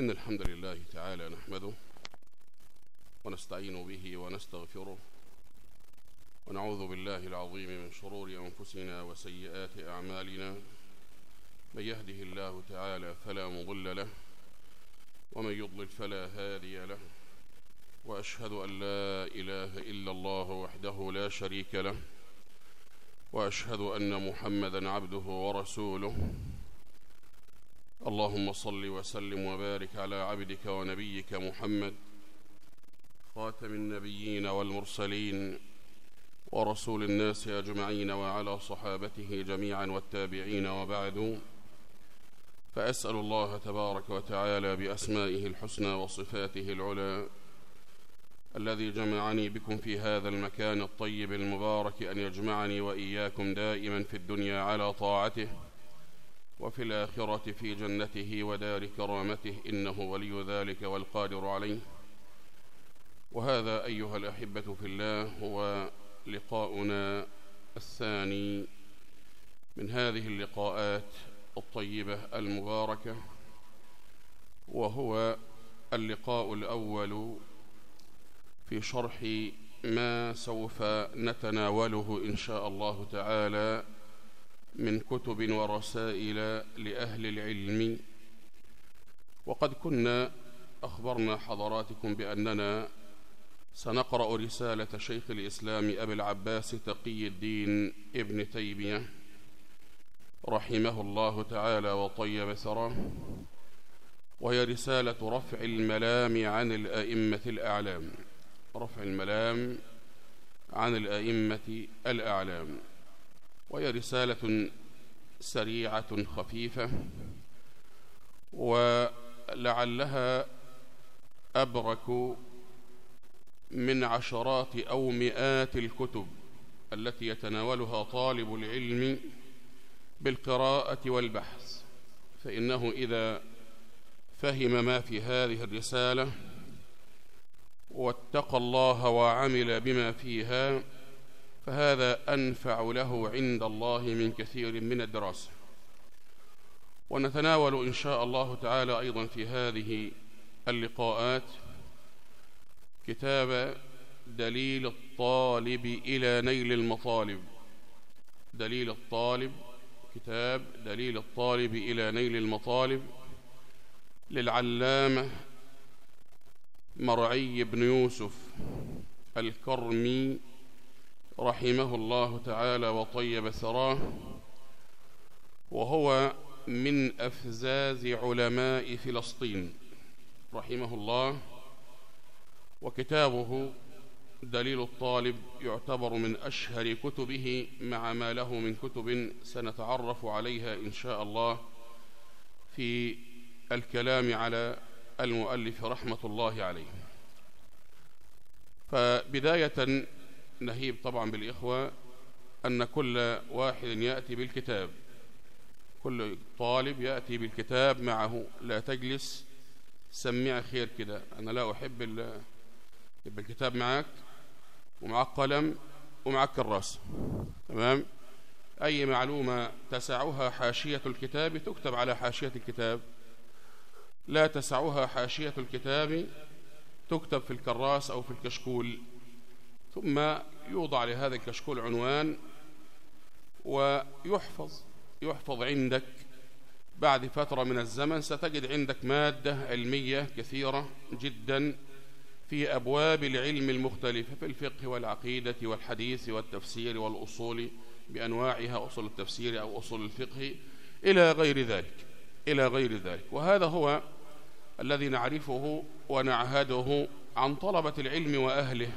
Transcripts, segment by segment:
إن الحمد لله تعالى نحمده ونستعين به ونستغفره ونعوذ بالله العظيم من شرور أنفسنا وسيئات أعمالنا من يهده الله تعالى فلا مضل له ومن يضلل فلا هادي له وأشهد أن لا إله إلا الله وحده لا شريك له وأشهد أن محمدا عبده ورسوله اللهم صل وسلم وبارك على عبدك ونبيك محمد خاتم النبيين والمرسلين ورسول الناس أجمعين وعلى صحابته جميعا والتابعين وبعد. فأسأل الله تبارك وتعالى بأسمائه الحسنى وصفاته العلى الذي جمعني بكم في هذا المكان الطيب المبارك أن يجمعني وإياكم دائما في الدنيا على طاعته. وفي الآخرة في جنته ودار كرامته إنه ولي ذلك والقادر عليه. وهذا أيها الأحبة في الله هو لقاؤنا الثاني من هذه اللقاءات الطيبة المباركة وهو اللقاء الأول في شرح ما سوف نتناوله إن شاء الله تعالى من كتب ورسائل لأهل العلم. وقد كنا أخبرنا حضراتكم بأننا سنقرأ رسالة شيخ الإسلام أبي العباس تقي الدين ابن تيمية رحمه الله تعالى وطيب ثراه وهي رسالة رفع الملام عن الأئمة الأعلام. رفع الملام عن الأئمة الأعلام. وهي رسالة سريعة خفيفة ولعلها أبرك من عشرات أو مئات الكتب التي يتناولها طالب العلم بالقراءة والبحث. فإنه إذا فهم ما في هذه الرسالة واتقى الله وعمل بما فيها فهذا أنفع له عند الله من كثير من الدراسة. ونتناول إن شاء الله تعالى أيضا في هذه اللقاءات كتاب دليل الطالب إلى نيل المطالب. دليل الطالب كتاب دليل الطالب إلى نيل المطالب للعلامة مرعي بن يوسف الكرمي رحمه الله تعالى وطيب ثراه وهو من أفزاز علماء فلسطين رحمه الله وكتابه دليل الطالب يعتبر من أشهر كتبه مع ما له من كتب سنتعرف عليها إن شاء الله في الكلام على المؤلف رحمة الله عليه. فبداية نهيب طبعا بالإخوة أن كل واحد يأتي بالكتاب. كل طالب يأتي بالكتاب معه. لا تجلس سمع خير كده. أنا لا أحب الكتاب معك ومعك قلم ومعك كراس تمام؟ أي معلومة تسعها حاشية الكتاب تكتب على حاشية الكتاب. لا تسعها حاشية الكتاب تكتب في الكراس أو في الكشكول. ثم يوضع لهذا الكشكول عنوان ويحفظ يحفظ عندك بعد فترة من الزمن. ستجد عندك مادة علمية كثيرة جدا في أبواب العلم المختلفة في الفقه والعقيدة والحديث والتفسير والأصول بأنواعها أصول التفسير أو أصول الفقه إلى غير ذلك إلى غير ذلك. وهذا هو الذي نعرفه ونعهده عن طلبة العلم وأهله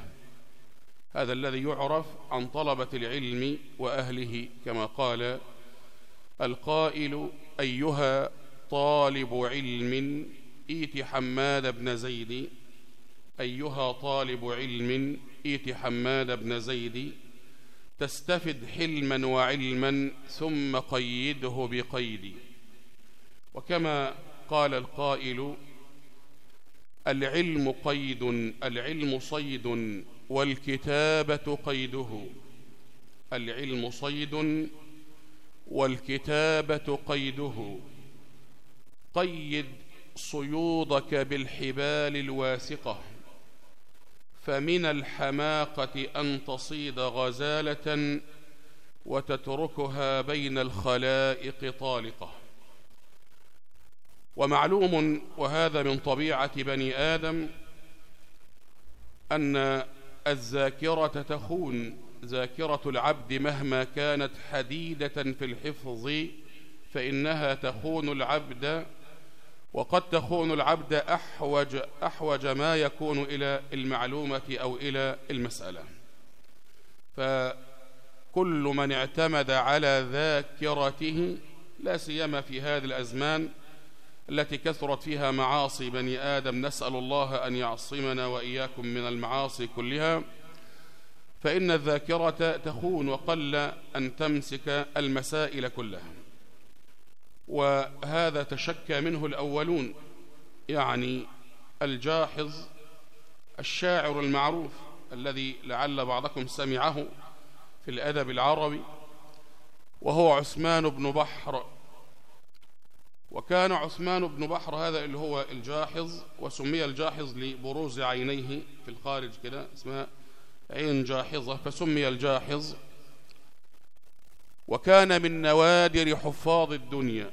هذا الذي يعرف عن طلبة العلم وأهله كما قال القائل أيها طالب علم إيت حماد بن زيد. أيها طالب علم إيت حماد بن زيد. تستفد حلما وعلما ثم قيده بقيد. وكما قال القائل العلم قيد العلم صيد. والكتابة قيده. العلم صيد والكتابة قيده. قيد صيودك بالحبال الواسقة. فمن الحماقة أن تصيد غزالة وتتركها بين الخلائق طالقة. ومعلوم وهذا من طبيعة بني آدم أن الذاكرة تخون ذاكرة العبد مهما كانت حديدة في الحفظ فإنها تخون العبد وقد تخون العبد أحوج, أحوج ما يكون إلى المعلومة أو إلى المسألة. فكل من اعتمد على ذاكرته لا سيما في هذه الأزمان التي كثرت فيها معاصي بني آدم نسأل الله أن يعصمنا وإياكم من المعاصي كلها. فإن الذاكرة تخون وقل أن تمسك المسائل كلها. وهذا تشكى منه الأولون يعني الجاحظ الشاعر المعروف الذي لعل بعضكم سمعه في الأدب العربي وهو عثمان بن بحر. وكان عثمان بن بحر هذا اللي هو الجاحظ وسمي الجاحظ لبروز عينيه في الخارج كده اسمها عين جاحظة فسمي الجاحظ. وكان من نوادر حفاظ الدنيا.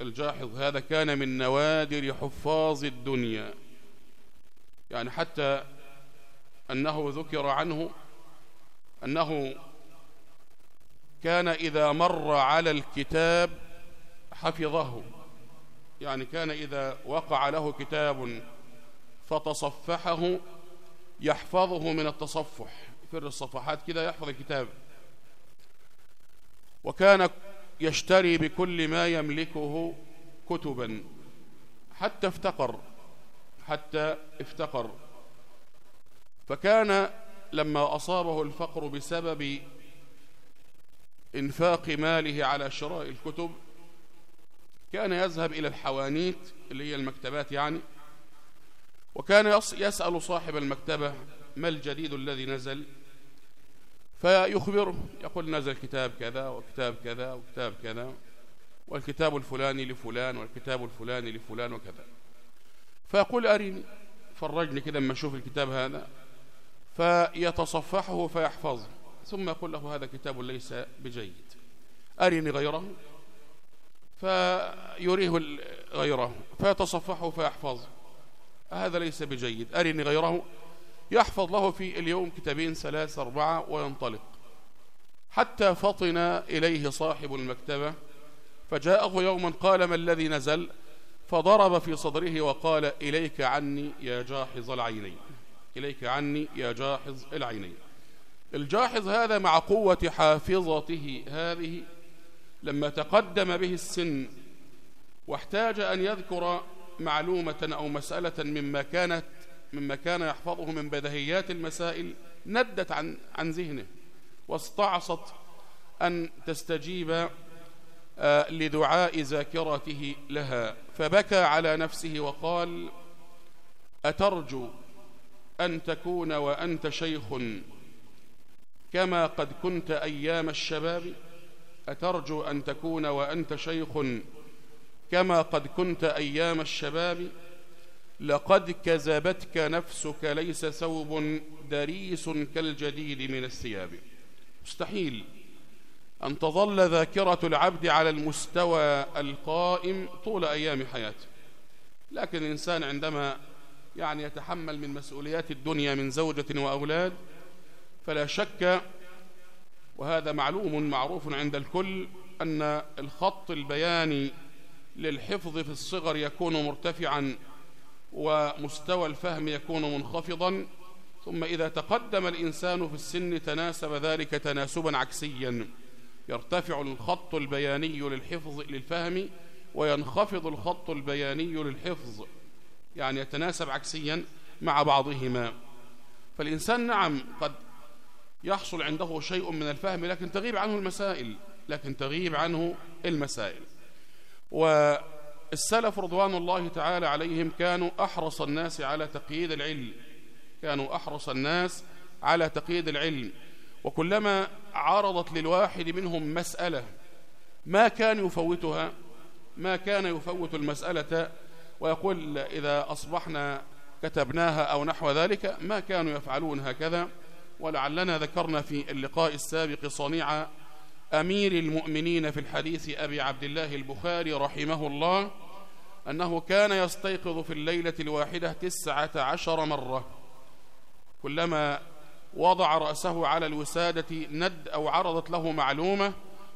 الجاحظ هذا كان من نوادر حفاظ الدنيا. يعني حتى أنه ذكر عنه أنه كان إذا مر على الكتاب حفظه. يعني كان إذا وقع له كتاب فتصفحه يحفظه من التصفح في الصفحات كده يحفظ الكتاب. وكان يشتري بكل ما يملكه كتبا حتى افتقر حتى افتقر. فكان لما أصابه الفقر بسبب إنفاق ماله على شراء الكتب كان يذهب إلى الحوانيت اللي هي المكتبات يعني وكان يسأل صاحب المكتبة ما الجديد الذي نزل فيخبره يقول نزل كتاب كذا وكتاب كذا وكتاب كذا والكتاب الفلاني لفلان والكتاب الفلاني لفلان وكذا. فيقول أريني فرجني كده أما أشوف الكتاب هذا فيتصفحه فيحفظه ثم يقول له هذا كتاب ليس بجيد أريني غيره؟ فيريه غيره فيتصفحه فيحفظه هذا ليس بجيد. أرني غيره. يحفظ له في اليوم كتابين ثلاثة أربعة وينطلق. حتى فطن إليه صاحب المكتبة فجاءه يوما قال ما الذي نزل؟ فضرب في صدره وقال إليك عني يا جاحظ العينين. إليك عني يا جاحظ العينين. الجاحظ هذا مع قوة حافظته هذه لما تقدم به السن واحتاج أن يذكر معلومة أو مسألة مما كانت مما كان يحفظه من بدهيات المسائل ندت عن عن ذهنه واستعصت أن تستجيب آه، لدعاء ذاكرته لها فبكى على نفسه وقال أترجو أن تكون وأنت شيخ كما قد كنت أيام الشباب؟ أترجو أن تكون وأنت شيخ كما قد كنت أيام الشباب لقد كذبتك نفسك ليس ثوب دريس كالجديد من الثياب. مستحيل. أن تظل ذاكرة العبد على المستوى القائم طول أيام حياته. لكن الإنسان عندما يعني يتحمل من مسؤوليات الدنيا من زوجة وأولاد فلا شك وهذا معلوم معروف عند الكل أن الخط البياني للحفظ في الصغر يكون مرتفعا ومستوى الفهم يكون منخفضا ثم إذا تقدم الإنسان في السن تناسب ذلك تناسبا عكسيا. يرتفع الخط البياني للحفظ للفهم وينخفض الخط البياني للحفظ يعني يتناسب عكسيا مع بعضهما. فالإنسان نعم قد يحصل عنده شيء من الفهم لكن تغيب عنه المسائل لكن تغيب عنه المسائل. والسلف رضوان الله تعالى عليهم كانوا أحرص الناس على تقييد العلم كانوا أحرص الناس على تقييد العلم. وكلما عرضت للواحد منهم مسألة ما كان يفوتها ما كان يفوت المسألة ويقول إذا أصبحنا كتبناها أو نحو ذلك ما كانوا يفعلون هكذا. ولعلنا ذكرنا في اللقاء السابق صنيع أمير المؤمنين في الحديث أبي عبد الله البخاري رحمه الله أنه كان يستيقظ في الليلة الواحدة تسعة عشر مرة. كلما وضع رأسه على الوسادة ند أو عرضت له معلومة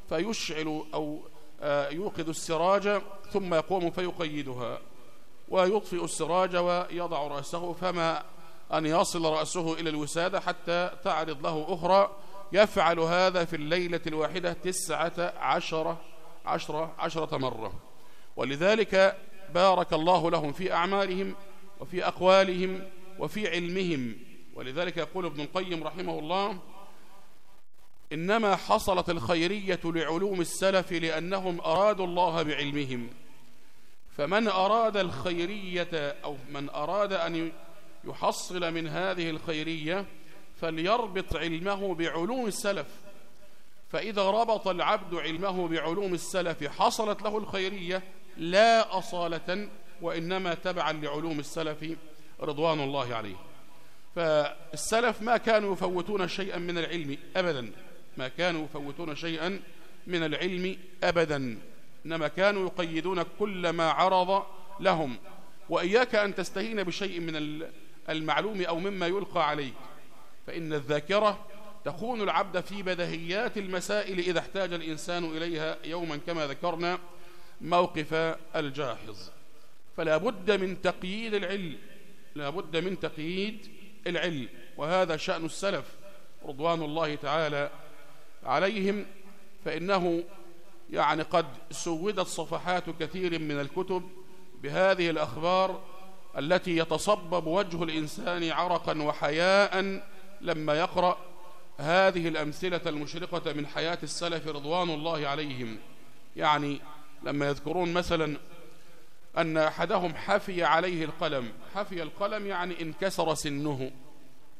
فيشعل أو آه، يوقد السراج ثم يقوم فيقيدها. ويطفئ السراج ويضع رأسه فما أن يصل رأسه إلى الوسادة حتى تعرض له أخرى. يفعل هذا في الليلة الواحدة تسعة عشرة عشرة عشرة مرة. ولذلك بارك الله لهم في أعمالهم وفي أقوالهم وفي علمهم. ولذلك يقول ابن القيم رحمه الله إنما حصلت الخيرية لعلوم السلف لأنهم أرادوا الله بعلمهم. فمن أراد الخيرية أو من أراد أن يحصل من هذه الخيرية فليربط علمه بعلوم السلف. فإذا ربط العبد علمه بعلوم السلف حصلت له الخيرية لا أصالة وإنما تبعا لعلوم السلف رضوان الله عليه. فالسلف ما كانوا يفوتون شيئا من العلم أبدا. ما كانوا يفوتون شيئا من العلم أبدا. إنما كانوا يقيدون كل ما عرض لهم. وإياك أن تستهين بشيء من المعلوم أو مما يلقى عليك. فإن الذاكرة تخون العبد في بدهيات المسائل إذا احتاج الإنسان إليها يوما كما ذكرنا موقف الجاحظ. فلا بد من تقييد العلم لا بد من تقييد العلم. وهذا شأن السلف رضوان الله تعالى عليهم. فإنه يعني قد سودت صفحات كثير من الكتب بهذه الأخبار التي يتصبب وجه الإنسان عرقا وحياء لما يقرأ هذه الأمثلة المشرقة من حياة السلف رضوان الله عليهم. يعني لما يذكرون مثلا أن أحدهم حفي عليه القلم. حفي القلم يعني انكسر سنه.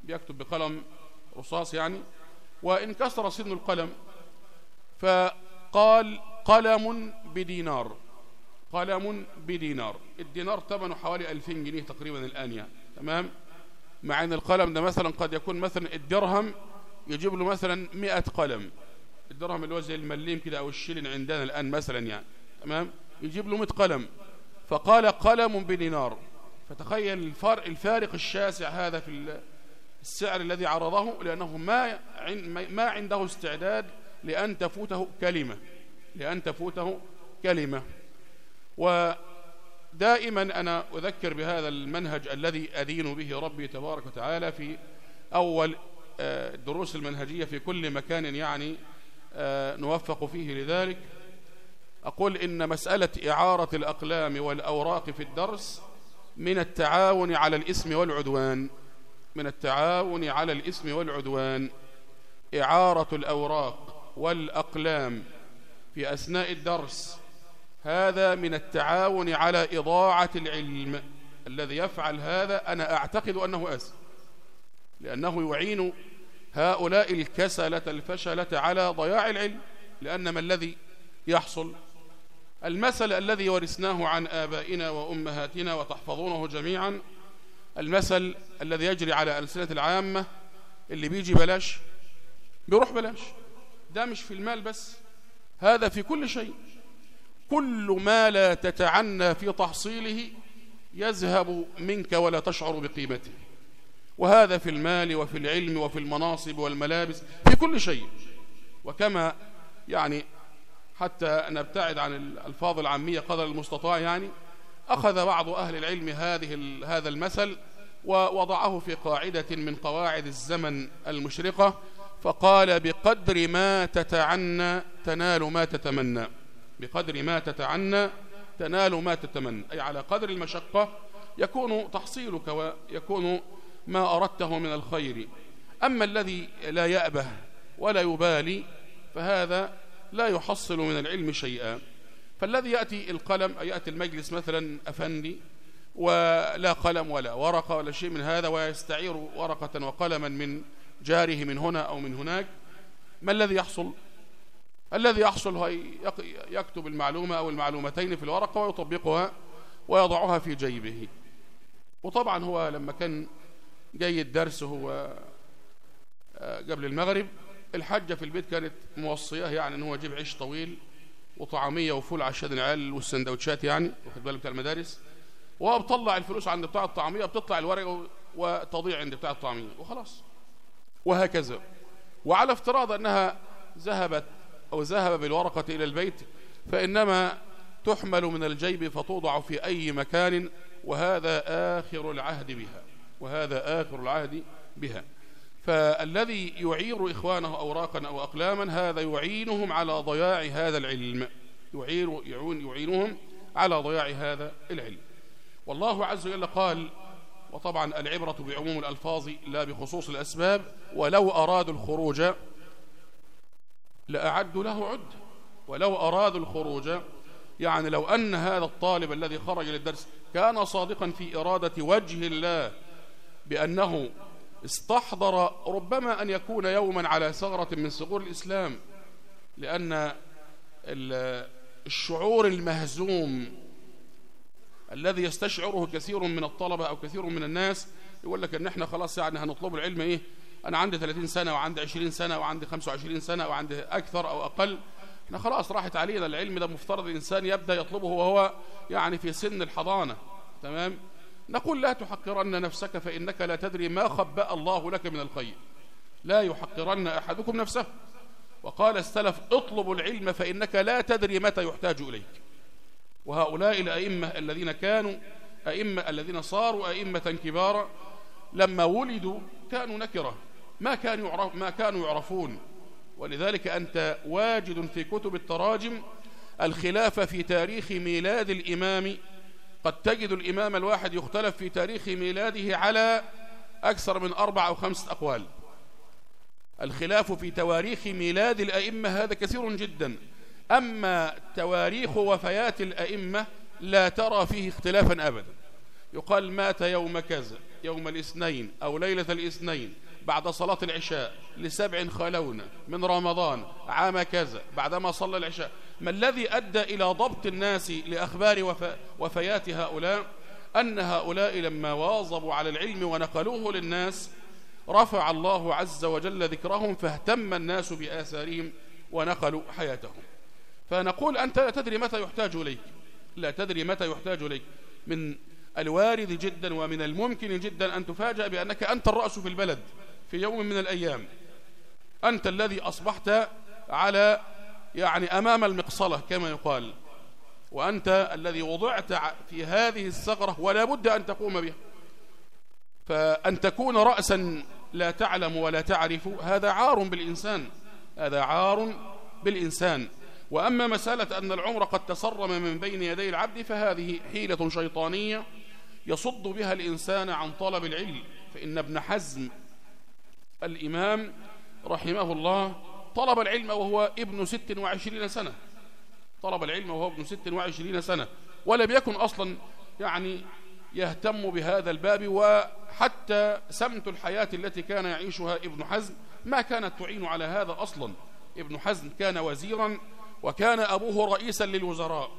بيكتب بقلم رصاص يعني. وانكسر سن القلم. فقال قلم بدينار. قلم بدينار. الدينار ثمنه حوالي 2000 جنيه تقريبا الآن يعني. تمام؟ مع إن القلم ده مثلا قد يكون مثلا الدرهم يجيب له مثلا 100 قلم. الدرهم اللي هو زي المليم كده أو الشيلين عندنا الآن مثلا يعني. تمام؟ يجيب له 100 قلم. فقال قلم بدينار. فتخيل الفرق الفارق الشاسع هذا في السعر الذي عرضه لأنه ما ما عنده استعداد لأن تفوته كلمة. لأن تفوته كلمة. ودائما أنا أذكر بهذا المنهج الذي أدين به ربي تبارك وتعالى في أول الدروس آه، المنهجية في كل مكان يعني آه، نوفق فيه لذلك. أقول إن مسألة إعارة الأقلام والأوراق في الدرس من التعاون على الإسم والعدوان من التعاون على الإسم والعدوان. إعارة الأوراق والأقلام في أثناء الدرس هذا من التعاون على إضاعة العلم. الذي يفعل هذا أنا أعتقد أنه أسف لأنه يعين هؤلاء الكسلة الفشلة على ضياع العلم لأن ما الذي يحصل؟ المثل الذي ورثناه عن آبائنا وأمهاتنا وتحفظونه جميعا المثل الذي يجري على ألسنة العامة اللي بيجي بلاش بيروح بلاش. ده مش في المال بس هذا في كل شيء. كل ما لا تتعنى في تحصيله يذهب منك ولا تشعر بقيمته. وهذا في المال وفي العلم وفي المناصب والملابس في كل شيء. وكما يعني حتى نبتعد عن الألفاظ العامية قدر المستطاع يعني أخذ بعض أهل العلم هذه هذا المثل ووضعه في قاعدة من قواعد الزمن المشرقة فقال بقدر ما تتعنى تنال ما تتمنى. بقدر ما تتعنى تنال ما تتمنى. أي على قدر المشقة يكون تحصيلك ويكون ما أردته من الخير. أما الذي لا يأبه ولا يبالي فهذا لا يحصل من العلم شيئا. فالذي يأتي القلم يأتي المجلس مثلا أفندي ولا قلم ولا ورقة ولا شيء من هذا ويستعير ورقة وقلما من جاره من هنا أو من هناك ما الذي يحصل؟ الذي يحصل هو يكتب المعلومة أو المعلومتين في الورقة ويطبقها ويضعها في جيبه. وطبعا هو لما كان جاي الدرس هو قبل المغرب الحجة في البيت كانت موصياه يعني إن هو يجيب عيش طويل وطعامية وفول عشان العيال والسندوتشات يعني واخد بالك بتاع المدارس. وهو بطلع الفلوس عند بتاع الطعامية بتطلع الورقة وتضيع عند بتاع الطعامية وخلاص. وهكذا. وعلى افتراض أنها ذهبت أو ذهب بالورقة إلى البيت فإنما تحمل من الجيب فتوضع في أي مكان وهذا آخر العهد بها وهذا آخر العهد بها. فالذي يعير إخوانه أوراقا أو أقلاما هذا يعينهم على ضياع هذا العلم. يعير يعينهم على ضياع هذا العلم. والله عز وجل قال وطبعا العبرة بعموم الألفاظ لا بخصوص الأسباب ولو أرادوا الخروج لأعدوا له عد. ولو أرادوا الخروج يعني لو أن هذا الطالب الذي خرج للدرس كان صادقا في إرادة وجه الله بأنه استحضر ربما أن يكون يوما على ثغرة من ثغور الإسلام لأن الشعور المهزوم الذي يستشعره كثير من الطلبة أو كثير من الناس يقول لك أن إحنا خلاص يعني هنطلب العلم إيه؟ أنا عندي 30 سنة وعندي 20 سنة وعندي 25 سنة وعندي أكثر أو أقل. إحنا خلاص راحت علينا. العلم ده مفترض الإنسان يبدأ يطلبه وهو يعني في سن الحضانة. تمام؟ نقول لا تحقرن نفسك فإنك لا تدري ما خبأ الله لك من الخير. لا يحقرن أحدكم نفسه. وقال السلف اطلب العلم فإنك لا تدري متى يحتاج إليك. وهؤلاء الأئمة الذين كانوا أئمة الذين صاروا أئمة كبارا لما ولدوا كانوا نكرة. ما كانوا يعرف ما كانوا يعرفون. ولذلك أنت واجد في كتب التراجم الخلاف في تاريخ ميلاد الإمام. قد تجد الإمام الواحد يختلف في تاريخ ميلاده على أكثر من أربع أو خمسة أقوال. الخلاف في تواريخ ميلاد الأئمة هذا كثير جدا. أما تواريخ وفيات الأئمة لا ترى فيه اختلافا أبدا. يقال مات يوم كذا يوم الاثنين أو ليلة الاثنين. بعد صلاة العشاء لسبع خلون من رمضان عام كذا بعدما صلى العشاء. ما الذي أدى إلى ضبط الناس لأخبار وفيات هؤلاء؟ أن هؤلاء لما واظبوا على العلم ونقلوه للناس رفع الله عز وجل ذكرهم فاهتم الناس بآثارهم ونقلوا حياتهم. فنقول أنت لا تدري متى يحتاج إليك. لا تدري متى يحتاج إليك. من الوارد جدا ومن الممكن جدا أن تفاجأ بأنك أنت الرأس في البلد. في يوم من الأيام. أنت الذي أصبحت على يعني أمام المقصلة كما يقال. وأنت الذي وضعت في هذه الثغرة ولا بد أن تقوم بها. فأن تكون رأسا لا تعلم ولا تعرف هذا عار بالإنسان. هذا عار بالإنسان. وأما مسألة أن العمر قد تسرم من بين يدي العبد فهذه حيلة شيطانية يصد بها الإنسان عن طلب العلم. فإن ابن حزم الإمام رحمه الله طلب العلم وهو ابن ست وعشرين سنة. طلب العلم وهو ابن ست وعشرين سنة. ولم يكن أصلا يعني يهتم بهذا الباب وحتى سمت الحياة التي كان يعيشها ابن حزم ما كانت تعين على هذا أصلا. ابن حزم كان وزيرا وكان أبوه رئيسا للوزراء.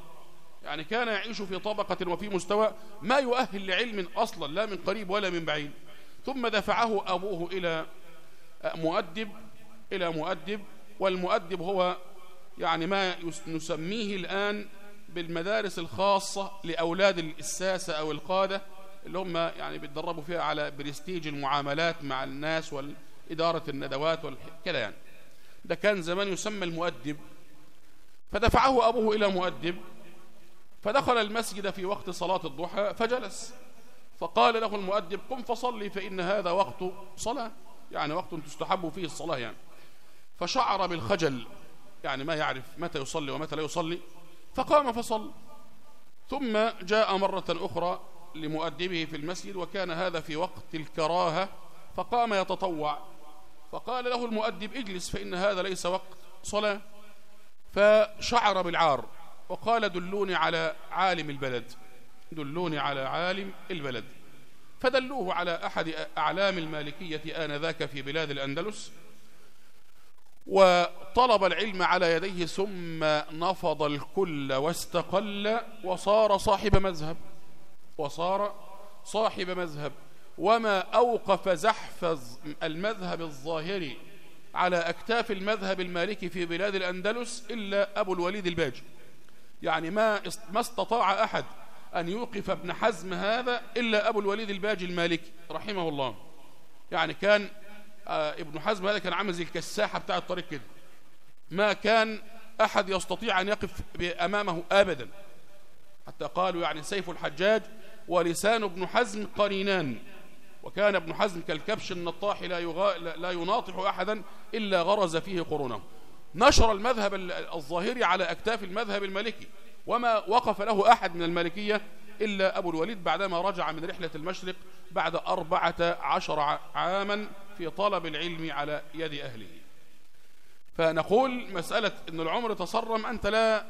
يعني كان يعيش في طبقة وفي مستوى ما يؤهل لعلم أصلا لا من قريب ولا من بعيد. ثم دفعه أبوه إلى مؤدب إلى مؤدب والمؤدب هو يعني ما نسميه الآن بالمدارس الخاصة لأولاد الساسة أو القادة اللي هم يعني بيتدربوا فيها على برستيج المعاملات مع الناس والإدارة الندوات كذا يعني. ده كان زمان يسمى المؤدب. فدفعه أبوه إلى مؤدب فدخل المسجد في وقت صلاة الضحى فجلس فقال له المؤدب قم فصلي فإن هذا وقت صلاة. يعني وقت تستحب فيه الصلاة يعني. فشعر بالخجل يعني ما يعرف متى يصلي ومتى لا يصلي فقام فصل. ثم جاء مرة أخرى لمؤدبه في المسجد وكان هذا في وقت الكراهة فقام يتطوع. فقال له المؤدب اجلس فإن هذا ليس وقت صلاة. فشعر بالعار وقال دلوني على عالم البلد دلوني على عالم البلد. فدلوه على أحد أعلام المالكية آنذاك في بلاد الأندلس وطلب العلم على يديه ثم نفض الكل واستقل وصار صاحب مذهب وصار صاحب مذهب. وما أوقف زحف المذهب الظاهري على أكتاف المذهب المالكي في بلاد الأندلس إلا أبو الوليد الباجي. يعني ما ما استطاع أحد أن يوقف ابن حزم هذا إلا أبو الوليد الباجي المالكي رحمه الله. يعني كان آه، ابن حزم هذا كان عامل زي الكساحة بتاع الطريق كده. ما كان أحد يستطيع أن يقف أمامه أبدا. حتى قالوا يعني سيف الحجاج ولسان ابن حزم قرينان. وكان ابن حزم كالكبش النطاح لا, يغا... لا يناطح أحدا إلا غرز فيه قرونه. نشر المذهب الظاهري على أكتاف المذهب المالكي. وما وقف له أحد من المالكية إلا أبو الوليد بعدما رجع من رحلة المشرق بعد أربعة عشر عاما في طلب العلم على يد أهله. فنقول مسألة أن العمر تصرم أنت لا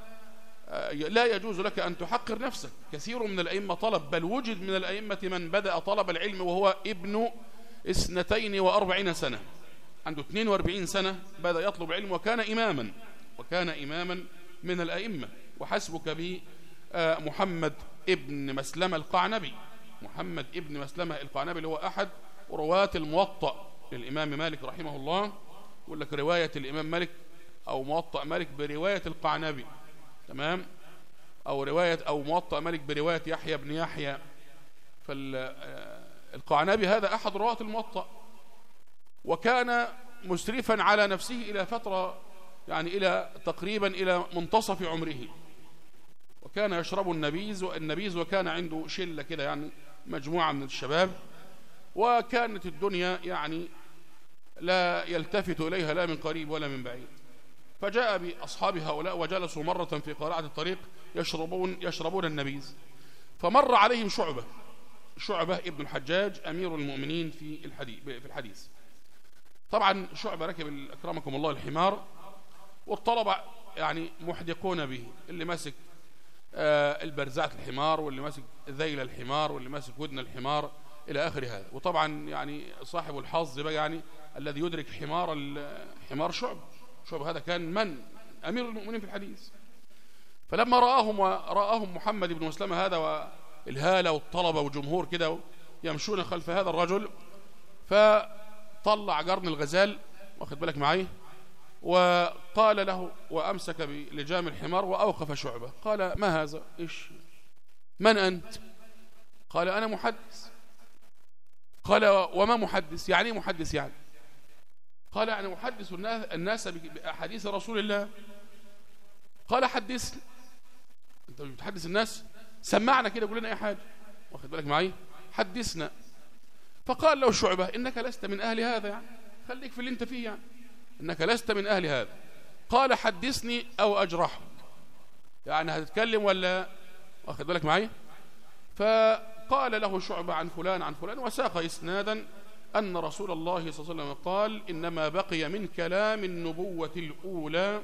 لا يجوز لك أن تحقر نفسك. كثير من الأئمة طلب بل وجد من الأئمة من بدأ طلب العلم وهو ابن اثنتين وأربعين سنة. عنده 42 سنة بدأ يطلب علم وكان إماما وكان إماما من الأئمة. وحسبك به محمد ابن مسلمة القعنبي. محمد ابن مسلمة القعنبي اللي هو أحد رواة الموطأ للإمام مالك رحمه الله. يقول لك رواية الإمام مالك أو موطأ مالك برواية القعنبي. تمام؟ أو رواية أو موطأ مالك برواية يحيى بن يحيى. فالقعنبي هذا أحد رواة الموطأ. وكان مسرفا على نفسه إلى فترة يعني إلى تقريبا إلى منتصف عمره. وكان يشرب النبيذ والنبيذ وكان عنده شلة كده يعني مجموعة من الشباب وكانت الدنيا يعني لا يلتفت إليها لا من قريب ولا من بعيد. فجاء بأصحاب هؤلاء وجلسوا مرة في قارعة الطريق يشربون, يشربون النبيذ. فمر عليهم شعبة شعبة ابن الحجاج أمير المؤمنين في الحديث, في الحديث. طبعا شعبة ركب أكرمكم الله الحمار والطلبة يعني محدقون به اللي ماسك البرزعة الحمار واللي ماسك ذيل الحمار واللي ماسك ودن الحمار إلى آخر هذا. وطبعا يعني صاحب الحظ بقى يعني الذي يدرك حمار حمار شعب. شعب هذا كان من؟ أمير المؤمنين في الحديث. فلما رآهم ورآهم محمد بن مسلمة هذا والهالة والطلبة وجمهور كده يمشون خلف هذا الرجل فطلع قرن الغزال واخد بالك معي؟ وقال له وأمسك بلجام الحمار وأوقف شعبة. قال ما هذا؟ إيش؟ من أنت؟ قال أنا محدث. قال وما محدث؟ يعني محدث يعني؟ قال يعني محدث الناس بأحاديث رسول الله. قال حدثني أنت بتحدث الناس؟ سمعنا كده قول لنا أي حاجة. واخد بالك معي؟ حدثنا. فقال له شعبة إنك لست من أهل هذا يعني. خليك في اللي أنت فيه يعني. إنك لست من أهل هذا. قال حدثني أو أجرحك. يعني هتتكلم ولا؟ واخد بالك معي فقال له شعبة عن فلان عن فلان وساق إسنادا أن رسول الله صلى الله عليه وسلم قال إنما بقي من كلام النبوة الأولى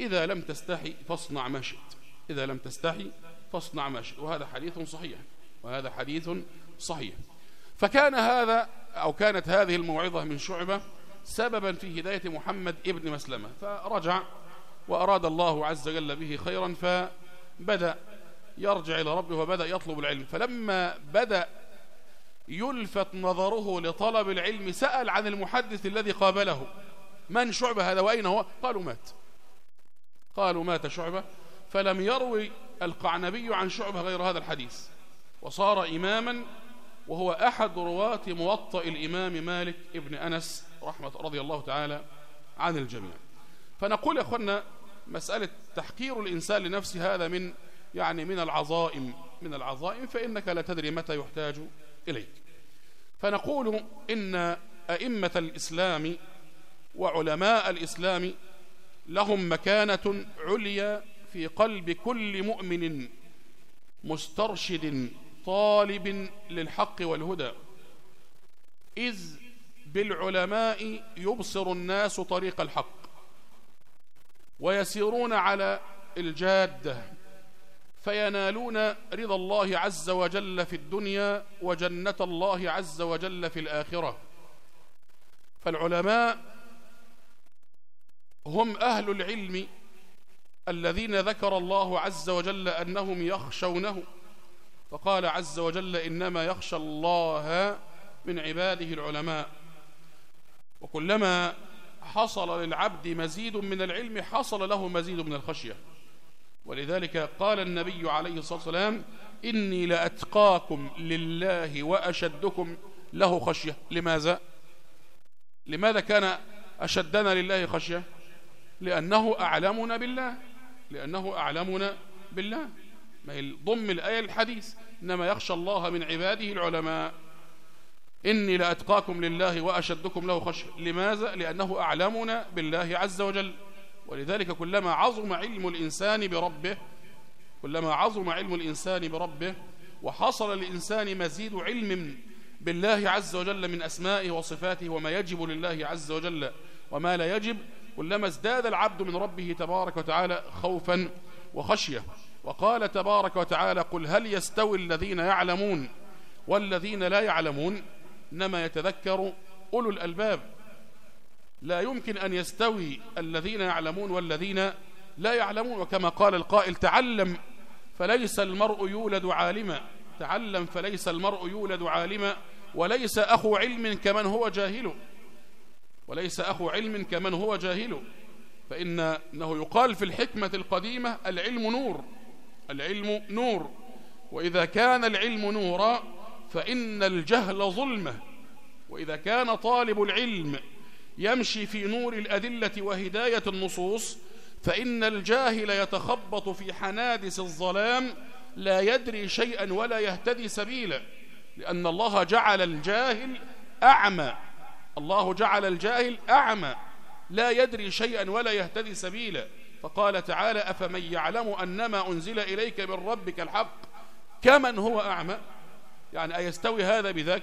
إذا لم تستحي فاصنع ما شئت. إذا لم تستحي فاصنع ما شئت. وهذا حديث صحيح. وهذا حديث صحيح. فكان هذا أو كانت هذه الموعظة من شعبة سببا في هداية محمد ابن مسلمة. فرجع وأراد الله عز وجل به خيرا فبدأ يرجع إلى ربه وبدأ يطلب العلم. فلما بدأ يلفت نظره لطلب العلم سأل عن المحدث الذي قابله. من شعبة هذا وأين هو؟ قالوا مات. قالوا مات شعبة. فلم يروي القعنبي عن شعبة غير هذا الحديث. وصار إماما وهو أحد رواة موطأ الإمام مالك ابن أنس رحمة رضي الله تعالى عن الجميع. فنقول يا أخوانا مسألة تحقير الإنسان لنفسه هذا من يعني من العظائم من العظائم فإنك لا تدري متى يحتاج إليك. فنقول إن أئمة الإسلام وعلماء الإسلام لهم مكانة عليا في قلب كل مؤمن مسترشد طالب للحق والهدى. إذ بالعلماء يبصر الناس طريق الحق ويسيرون على الجادة فينالون رضا الله عز وجل في الدنيا وجنة الله عز وجل في الآخرة. فالعلماء هم أهل العلم الذين ذكر الله عز وجل أنهم يخشونه. فقال عز وجل إنما يخشى الله من عباده العلماء. وكلما حصل للعبد مزيد من العلم حصل له مزيد من الخشية. ولذلك قال النبي عليه الصلاة والسلام إني لأتقاكم لله وأشدكم له خشية. لماذا؟ لماذا كان أشدنا لله خشية؟ لأنه أعلمنا بالله. لأنه أعلمنا بالله. ما ضم الآية الحديث إنما يخشى الله من عباده العلماء. إني لأتقاكم لله وأشدكم له خشية لماذا؟ لأنه أعلمنا بالله عز وجل. ولذلك كلما عظم علم الإنسان بربه كلما عظم علم الإنسان بربه وحصل للإنسان مزيد علم بالله عز وجل من أسمائه وصفاته وما يجب لله عز وجل وما لا يجب كلما ازداد العبد من ربه تبارك وتعالى خوفا وخشية. وقال تبارك وتعالى قل هل يستوي الذين يعلمون والذين لا يعلمون؟ إنما يتذكر أولو الألباب. لا يمكن أن يستوي الذين يعلمون والذين لا يعلمون. وكما قال القائل تعلم فليس المرء يولد عالما. تعلم فليس المرء يولد عالما. وليس أخو علم كمن هو جاهل. وليس أخو علم كمن هو جاهل. فإنه يقال في الحكمة القديمة العلم نور. العلم نور. وإذا كان العلم نورا فإن الجهل ظلمة. وإذا كان طالب العلم يمشي في نور الأدلة وهداية النصوص فإن الجاهل يتخبط في حنادس الظلام لا يدري شيئا ولا يهتدي سبيلا لأن الله جعل الجاهل أعمى. الله جعل الجاهل أعمى لا يدري شيئا ولا يهتدي سبيلا. فقال تعالى أفمن يعلم أنما أنزل إليك من ربك الحق كمن هو أعمى؟ يعني أيستوي هذا بذاك؟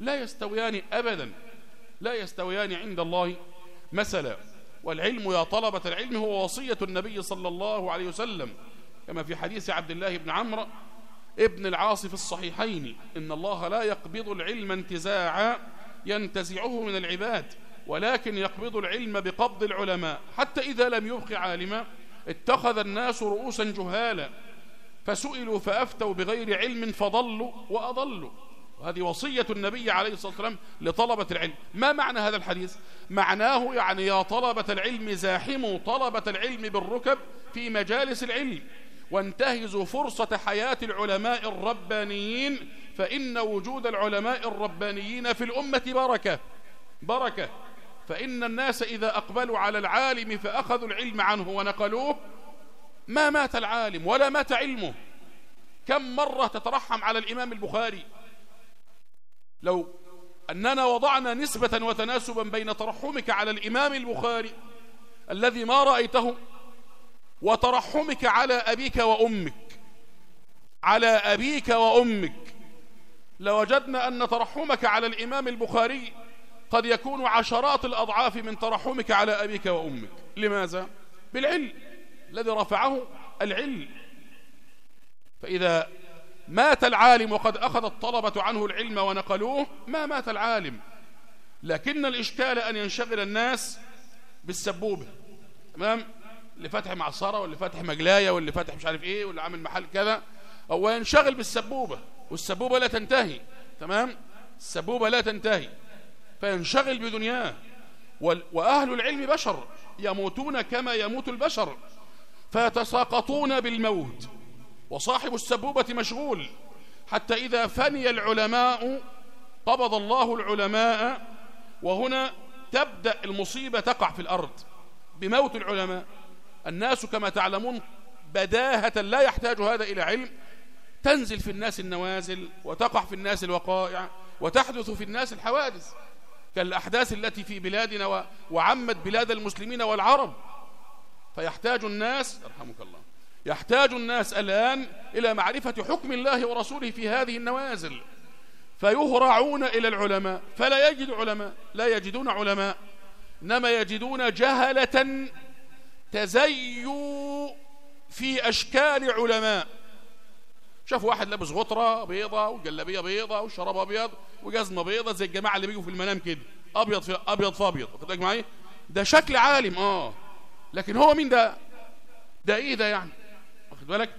لا يستويان أبدا. لا يستويان عند الله مثلا. والعلم يا طلبة العلم هو وصية النبي صلى الله عليه وسلم. كما في حديث عبد الله بن عمرو ابن العاص في الصحيحين إن الله لا يقبض العلم انتزاعا ينتزعه من العباد ولكن يقبض العلم بقبض العلماء. حتى إذا لم يبق عالما اتخذ الناس رؤوسا جهالا. فسئلوا فأفتوا بغير علم فضلوا وأضلوا. وهذه وصية النبي عليه الصلاة والسلام لطلبة العلم. ما معنى هذا الحديث؟ معناه يعني يا طلبة العلم زاحموا طلبة العلم بالركب في مجالس العلم. وانتهزوا فرصة حياة العلماء الربانيين فإن وجود العلماء الربانيين في الأمة بركة. بركة. فإن الناس إذا أقبلوا على العالم فأخذوا العلم عنه ونقلوه ما مات العالم ولا مات علمه. كم مرة تترحم على الإمام البخاري؟ لو أننا وضعنا نسبة وتناسبا بين ترحمك على الإمام البخاري الذي ما رأيته وترحمك على أبيك وأمك. على أبيك وأمك. لوجدنا أن ترحمك على الإمام البخاري قد يكون عشرات الأضعاف من ترحمك على أبيك وأمك. لماذا؟ بالعلم. الذي رفعه العلم. فإذا مات العالم وقد أخذ الطلبة عنه العلم ونقلوه ما مات العالم. لكن الإشكال أن ينشغل الناس بالسبوبة. تمام؟ اللي فاتح معصرة واللي فاتح مجلاية واللي فاتح مش عارف إيه واللي عامل محل كذا. هو ينشغل بالسبوبة والسبوبة لا تنتهي. تمام؟ السبوبة لا تنتهي. فينشغل بدنياه. وأهل العلم بشر يموتون كما يموت البشر. فيتساقطون بالموت. وصاحب السبوبة مشغول. حتى إذا فني العلماء قبض الله العلماء وهنا تبدأ المصيبة تقع في الأرض. بموت العلماء. الناس كما تعلمون بداهة لا يحتاج هذا إلى علم. تنزل في الناس النوازل وتقع في الناس الوقائع وتحدث في الناس الحوادث. كالأحداث التي في بلادنا وعمت بلاد المسلمين والعرب. فيحتاج الناس يرحمك الله يحتاج الناس الآن إلى معرفة حكم الله ورسوله في هذه النوازل. فيهرعون إلى العلماء فلا يجد علماء لا يجدون علماء إنما يجدون جهلة تزيوا في أشكال علماء. شافوا واحد لابس غطرة بيضة وجلابية بيضة وشراب أبيض وجزمة بيضة زي الجماعة اللي بيجوا في المنام كده أبيض في أبيض في أبيض. ده شكل عالم. آه. لكن هو مين ده؟ ده إيه ده يعني؟ واخد بالك؟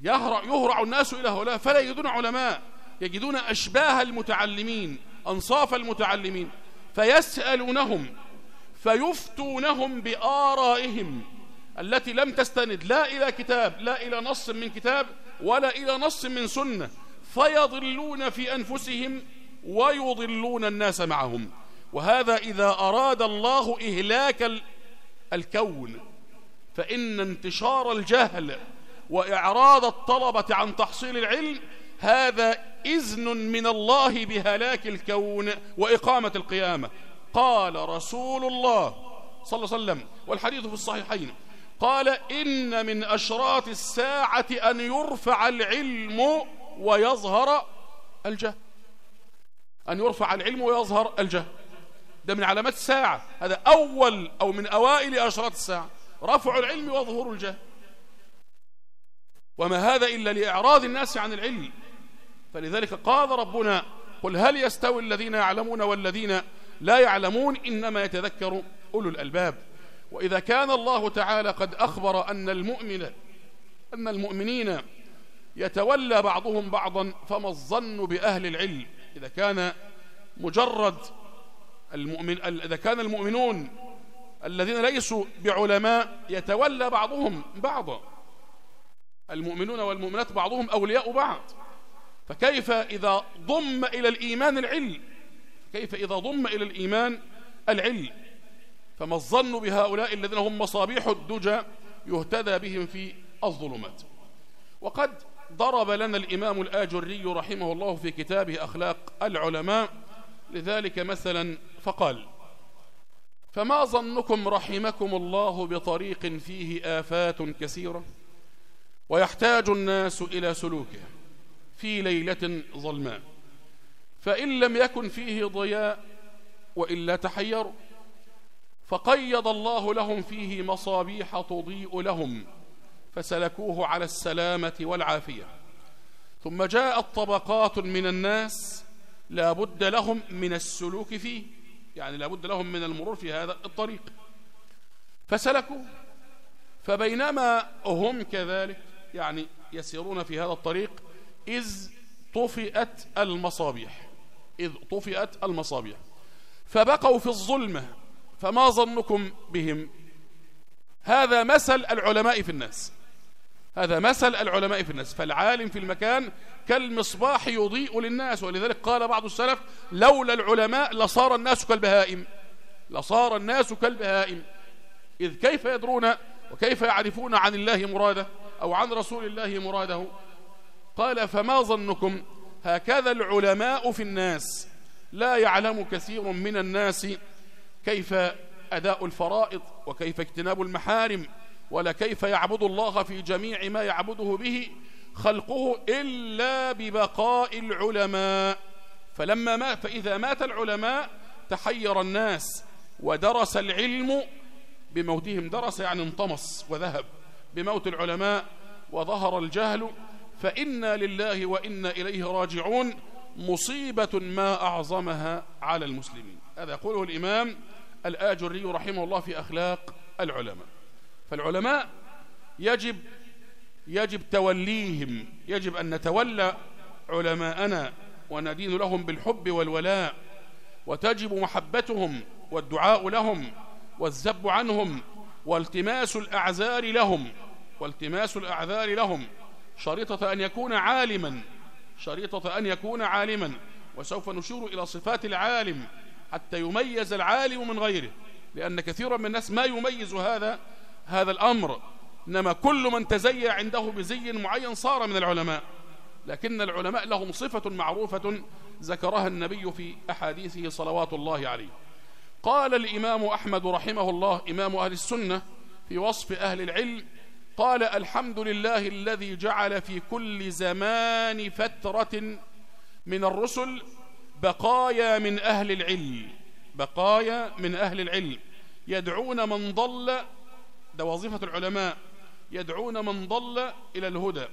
يهرع, يهرع الناس إلى هؤلاء فلا يجدون علماء يجدون أشباه المتعلمين أنصاف المتعلمين فيسألونهم فيفتونهم بآرائهم التي لم تستند لا إلى كتاب لا إلى نص من كتاب ولا إلى نص من سنة فيضلون في أنفسهم ويضلون الناس معهم. وهذا إذا أراد الله إهلاك الكون فإن انتشار الجهل وإعراض الطلبة عن تحصيل العلم هذا إذن من الله بهلاك الكون وإقامة القيامة. قال رسول الله صلى الله عليه وسلم والحديث في الصحيحين قال إن من أشراط الساعة أن يرفع العلم ويظهر الجهل. أن يرفع العلم ويظهر الجهل. ده من علامات الساعة. هذا أول أو من أوائل أشراط الساعة. رفع العلم وظهور الجهل. وما هذا إلا لإعراض الناس عن العلم. فلذلك قال ربنا قل هل يستوي الذين يعلمون والذين لا يعلمون إنما يتذكر أولو الألباب. وإذا كان الله تعالى قد أخبر أن المؤمن أن المؤمنين يتولى بعضهم بعضا فما الظن بأهل العلم. إذا كان مجرد المؤمن إذا كان المؤمنون الذين ليسوا بعلماء يتولى بعضهم بعضا المؤمنون والمؤمنات بعضهم أولياء بعض. فكيف إذا ضم إلى الإيمان العلم؟ كيف إذا ضم إلى الإيمان العلم؟ فما الظن بهؤلاء الذين هم مصابيح الدجى يهتدى بهم في الظلمات. وقد ضرب لنا الإمام الآجري رحمه الله في كتابه أخلاق العلماء لذلك مثلا فقال فما ظنكم رحمكم الله بطريق فيه آفات كثيرة ويحتاج الناس إلى سلوكه في ليلة ظلماء فإن لم يكن فيه ضياء وإلا تحيروا فقيض الله لهم فيه مصابيح تضيء لهم فسلكوه على السلامة والعافية ثم جاءت طبقات من الناس لا بد لهم من السلوك فيه يعني لا بد لهم من المرور في هذا الطريق. فسلكوا. فبينما هم كذلك يعني يسيرون في هذا الطريق إذ طفئت المصابيح. إذ طفئت المصابيح. فبقوا في الظلمة. فما ظنكم بهم؟ هذا مثل العلماء في الناس. هذا مثل العلماء في الناس فالعالم في المكان كالمصباح يضيء للناس ولذلك قال بعض السلف لولا العلماء لصار الناس كالبهائم لصار الناس كالبهائم. إذ كيف يدرون وكيف يعرفون عن الله مراده أو عن رسول الله مراده؟ قال فما ظنكم؟ هكذا العلماء في الناس. لا يعلم كثير من الناس كيف أداء الفرائض وكيف اجتناب المحارم. ولا كيف يعبد الله في جميع ما يعبده به خلقه إلا ببقاء العلماء. فلما مات فإذا مات العلماء تحير الناس ودرس العلم بموتهم. درس يعني انطمس وذهب بموت العلماء وظهر الجهل. فإنا لله وإنا إليه راجعون. مصيبة ما أعظمها على المسلمين. هذا يقوله الإمام الآجري رحمه الله في أخلاق العلماء. فالعلماء يجب يجب توليهم. يجب أن نتولى علماءنا وندين لهم بالحب والولاء وتجب محبتهم والدعاء لهم والذب عنهم والتماس الأعذار لهم والتماس الأعذار لهم. شريطة أن يكون عالما شريطة أن يكون عالما. وسوف نشير إلى صفات العالم حتى يميز العالم من غيره لأن كثيرا من الناس ما يميز هذا هذا الأمر إنما كل من تزيى عنده بزي معين صار من العلماء لكن العلماء لهم صفة معروفة ذكرها النبي في أحاديثه صلوات الله عليه. قال الإمام أحمد رحمه الله إمام أهل السنة في وصف أهل العلم قال الحمد لله الذي جعل في كل زمان فترة من الرسل بقايا من أهل العلم بقايا من أهل العلم يدعون من ضل ده وظيفة العلماء يدعون من ضل إلى الهدى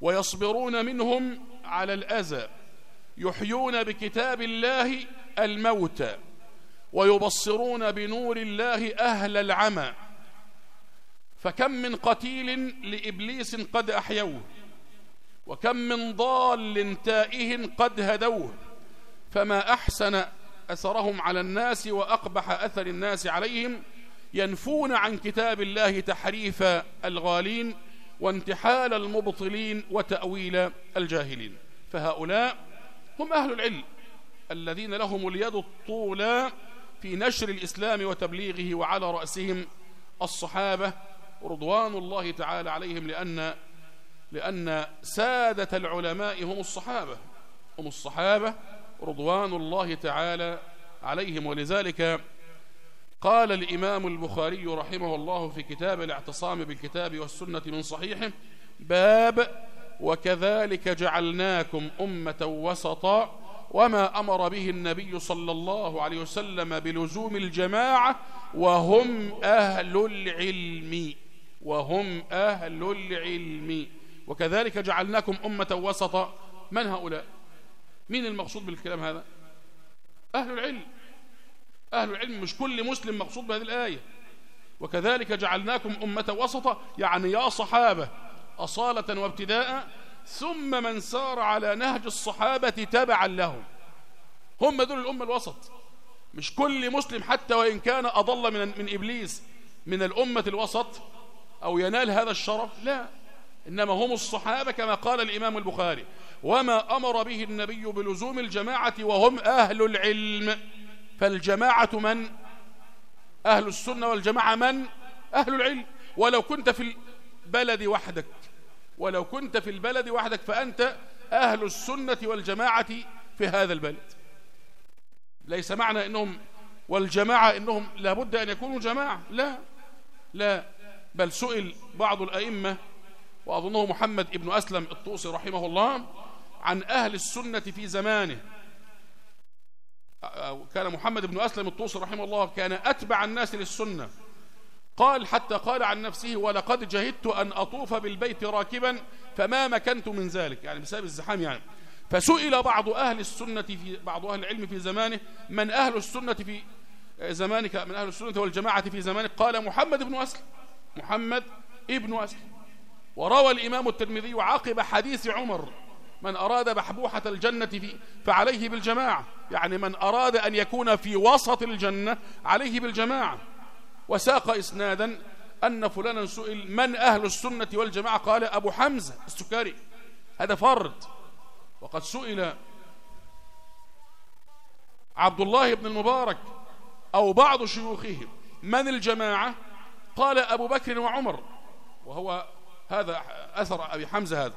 ويصبرون منهم على الأذى يحيون بكتاب الله الموتى ويبصرون بنور الله أهل العمى. فكم من قتيل لإبليس قد أحيوه وكم من ضال تائه قد هدوه. فما أحسن أثرهم على الناس وأقبح أثر الناس عليهم ينفون عن كتاب الله تحريف الغالين وانتحال المبطلين وتأويل الجاهلين. فهؤلاء هم أهل العلم الذين لهم اليد الطولى في نشر الإسلام وتبليغه وعلى رأسهم الصحابة رضوان الله تعالى عليهم لأن لأن سادة العلماء هم الصحابة هم الصحابة رضوان الله تعالى عليهم ولذلك قال الإمام البخاري رحمه الله في كتاب الاعتصام بالكتاب والسنة من صحيحه باب وكذلك جعلناكم أمة وسطا وما أمر به النبي صلى الله عليه وسلم بلزوم الجماعة وهم أهل العلم وهم أهل العلم. وكذلك جعلناكم أمة وسطا. من هؤلاء؟ مين المقصود بالكلام هذا؟ أهل العلم. أهل العلم مش كل مسلم مقصود بهذه الآية. وكذلك جعلناكم أمة وسطا يعني يا صحابة أصالة وابتداء ثم من سار على نهج الصحابة تبعا لهم. هم دول الأمة الوسط. مش كل مسلم حتى وإن كان أضل من, من إبليس من الأمة الوسط أو ينال هذا الشرف لا. إنما هم الصحابة كما قال الإمام البخاري. وما أمر به النبي بلزوم الجماعة وهم أهل العلم. فالجماعة من؟ أهل السنة والجماعة من؟ أهل العلم. ولو كنت في البلد وحدك ولو كنت في البلد وحدك فأنت أهل السنة والجماعة في هذا البلد. ليس معنى أنهم والجماعة أنهم لابد أن يكونوا جماعة. لا لا. بل سئل بعض الأئمة وأظنه محمد ابن أسلم الطوسي رحمه الله عن أهل السنة في زمانه. كان محمد بن أسلم الطوسي رحمه الله كان أتبع الناس للسنة. قال حتى قال عن نفسه ولقد جهدت أن أطوف بالبيت راكبا فما مكنت من ذلك. يعني بسبب الزحام يعني. فسئل بعض أهل السنة في بعض أهل العلم في زمانه من أهل السنة في زمانك من أهل السنة والجماعة في زمانك؟ قال محمد بن أسلم. محمد ابن أسلم. وروى الإمام الترمذي عقب حديث عمر. من أراد بحبوحة الجنة في فعليه بالجماعة. يعني من أراد أن يكون في وسط الجنة عليه بالجماعة. وساق إسنادا أن فلانا سئل من أهل السنة والجماعة؟ قال أبو حمزة السكري هذا فرد. وقد سئل عبد الله بن المبارك أو بعض شيوخه من الجماعة؟ قال أبو بكر وعمر. وهو هذا أثر أبي حمزة هذا.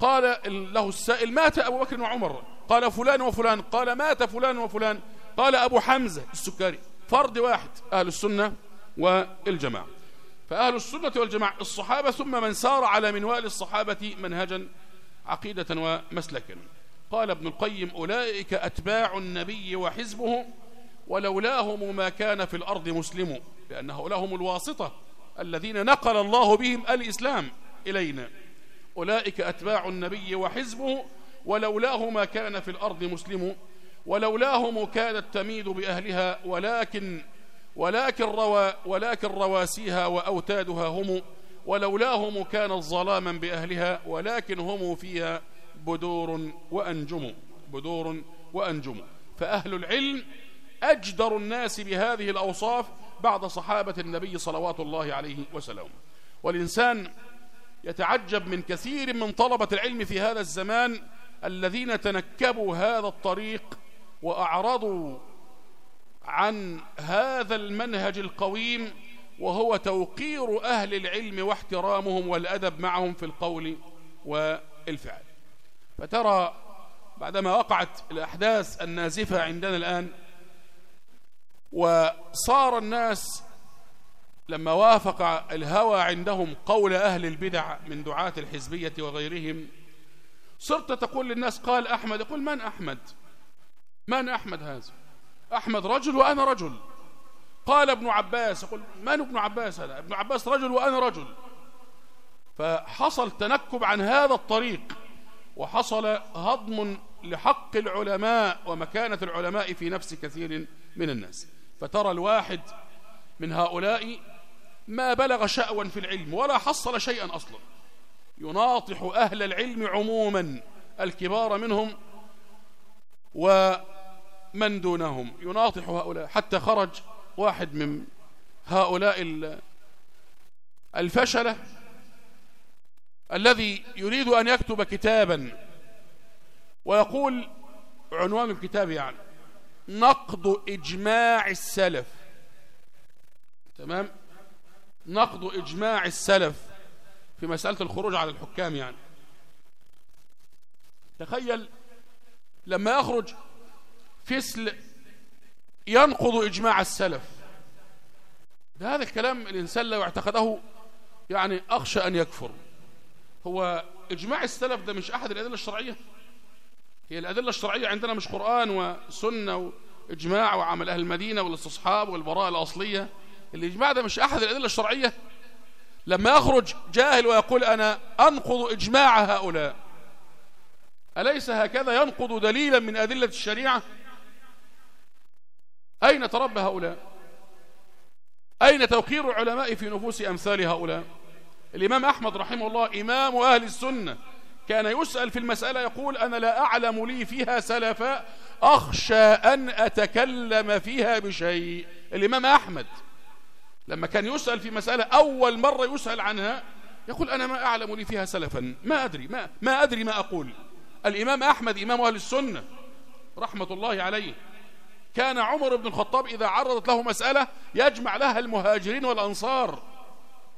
قال له السائل مات أبو بكر وعمر؟ قال فلان وفلان. قال مات فلان وفلان. قال أبو حمزة السكري فرد واحد أهل السنة والجماعة. فأهل السنة والجماعة الصحابة ثم من سار على منوال الصحابة منهجا عقيدة ومسلكا. قال ابن القيم أولئك أتباع النبي وحزبه ولولاهم ما كان في الأرض مسلم. لأنه لهم الواسطة الذين نقل الله بهم الإسلام إلينا. أولئك أتباع النبي وحزبه ولولاه ما كان في الأرض مسلم ولولاهم كانت تميد بأهلها ولكن ولكن, روا ولكن رواسيها وأوتادها هم ولولاهم كانت ظلاما بأهلها ولكن هم فيها بدور وأنجم بدور وأنجم. فأهل العلم أجدر الناس بهذه الأوصاف بعد صحابة النبي صلوات الله عليه وسلم. والإنسان يتعجب من كثير من طلبة العلم في هذا الزمان الذين تنكبوا هذا الطريق وأعرضوا عن هذا المنهج القويم وهو توقير أهل العلم واحترامهم والأدب معهم في القول والفعل. فترى بعدما وقعت الأحداث النازفة عندنا الآن وصار الناس لما وافق الهوى عندهم قول أهل البدع من دعاة الحزبية وغيرهم صرت تقول للناس قال أحمد يقول من أحمد؟ من أحمد هذا؟ أحمد رجل وأنا رجل. قال ابن عباس يقول من ابن عباس هذا؟ ابن عباس رجل وأنا رجل. فحصل تنكب عن هذا الطريق وحصل هضم لحق العلماء ومكانة العلماء في نفس كثير من الناس. فترى الواحد من هؤلاء ما بلغ شأوا في العلم ولا حصل شيئا أصلا. يناطح أهل العلم عموما الكبار منهم ومن دونهم. يناطح هؤلاء. حتى خرج واحد من هؤلاء الفشلة الذي يريد أن يكتب كتابا ويقول عنوان الكتاب يعني نقض إجماع السلف. تمام؟ نقض إجماع السلف في مسألة الخروج على الحكام يعني. تخيل لما يخرج فسل ينقض إجماع السلف. ده هذا الكلام الإنسان لو اعتقده يعني أخشى أن يكفر. هو إجماع السلف ده مش أحد الأدلة الشرعية؟ هي الأدلة الشرعية عندنا مش قرآن وسنة وإجماع وعمل أهل المدينة والاستصحاب والبراءة الأصلية. الإجماع ده مش أحد الأدلة الشرعية؟ لما يخرج جاهل ويقول أنا أنقض إجماع هؤلاء. أليس هكذا ينقض دليلا من أدلة الشريعة؟ أين تربى هؤلاء؟ أين توقير العلماء في نفوس أمثال هؤلاء؟ الإمام أحمد رحمه الله إمام أهل السنة كان يسأل في المسألة يقول أنا لا أعلم لي فيها سلفا أخشى أن أتكلم فيها بشيء. الإمام أحمد لما كان يسأل في مسألة أول مرة يسأل عنها يقول أنا ما أعلم لي فيها سلفا ما أدري ما, ما أدري ما أقول. الإمام أحمد إمام أهل السنة رحمة الله عليه كان عمر بن الخطاب إذا عرضت له مسألة يجمع لها المهاجرين والأنصار.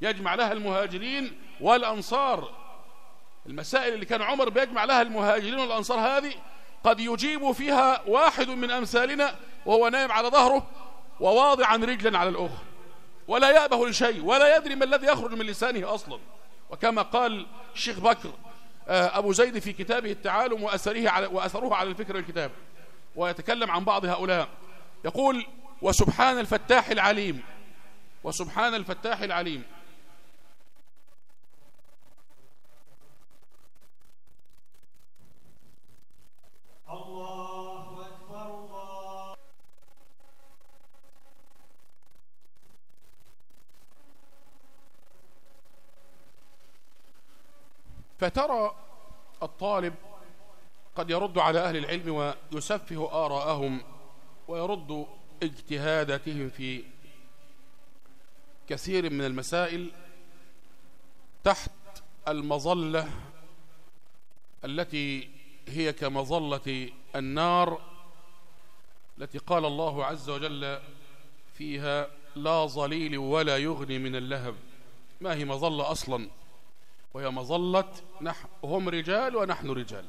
يجمع لها المهاجرين والأنصار. المسائل اللي كان عمر بيجمع لها المهاجرين والأنصار هذه قد يجيب فيها واحد من أمثالنا وهو نايم على ظهره وواضعا رجلا على الأخر ولا يأبه لشيء ولا يدري ما الذي يخرج من لسانه أصلا. وكما قال الشيخ بكر آه، أبو زيد في كتابه التعالم وأثره على, وأثره على الفكر الكتاب ويتكلم عن بعض هؤلاء. يقول وسبحان الفتاح العليم وسبحان الفتاح العليم. فترى الطالب قد يرد على أهل العلم ويسفه آراءهم ويرد اجتهاداتهم في كثير من المسائل تحت المظلة التي هي كمظلة النار التي قال الله عز وجل فيها لا ظليل ولا يغني من اللهب. ما هي مظلة أصلا؟ وهي مظلة نحن هم رجال ونحن رجال.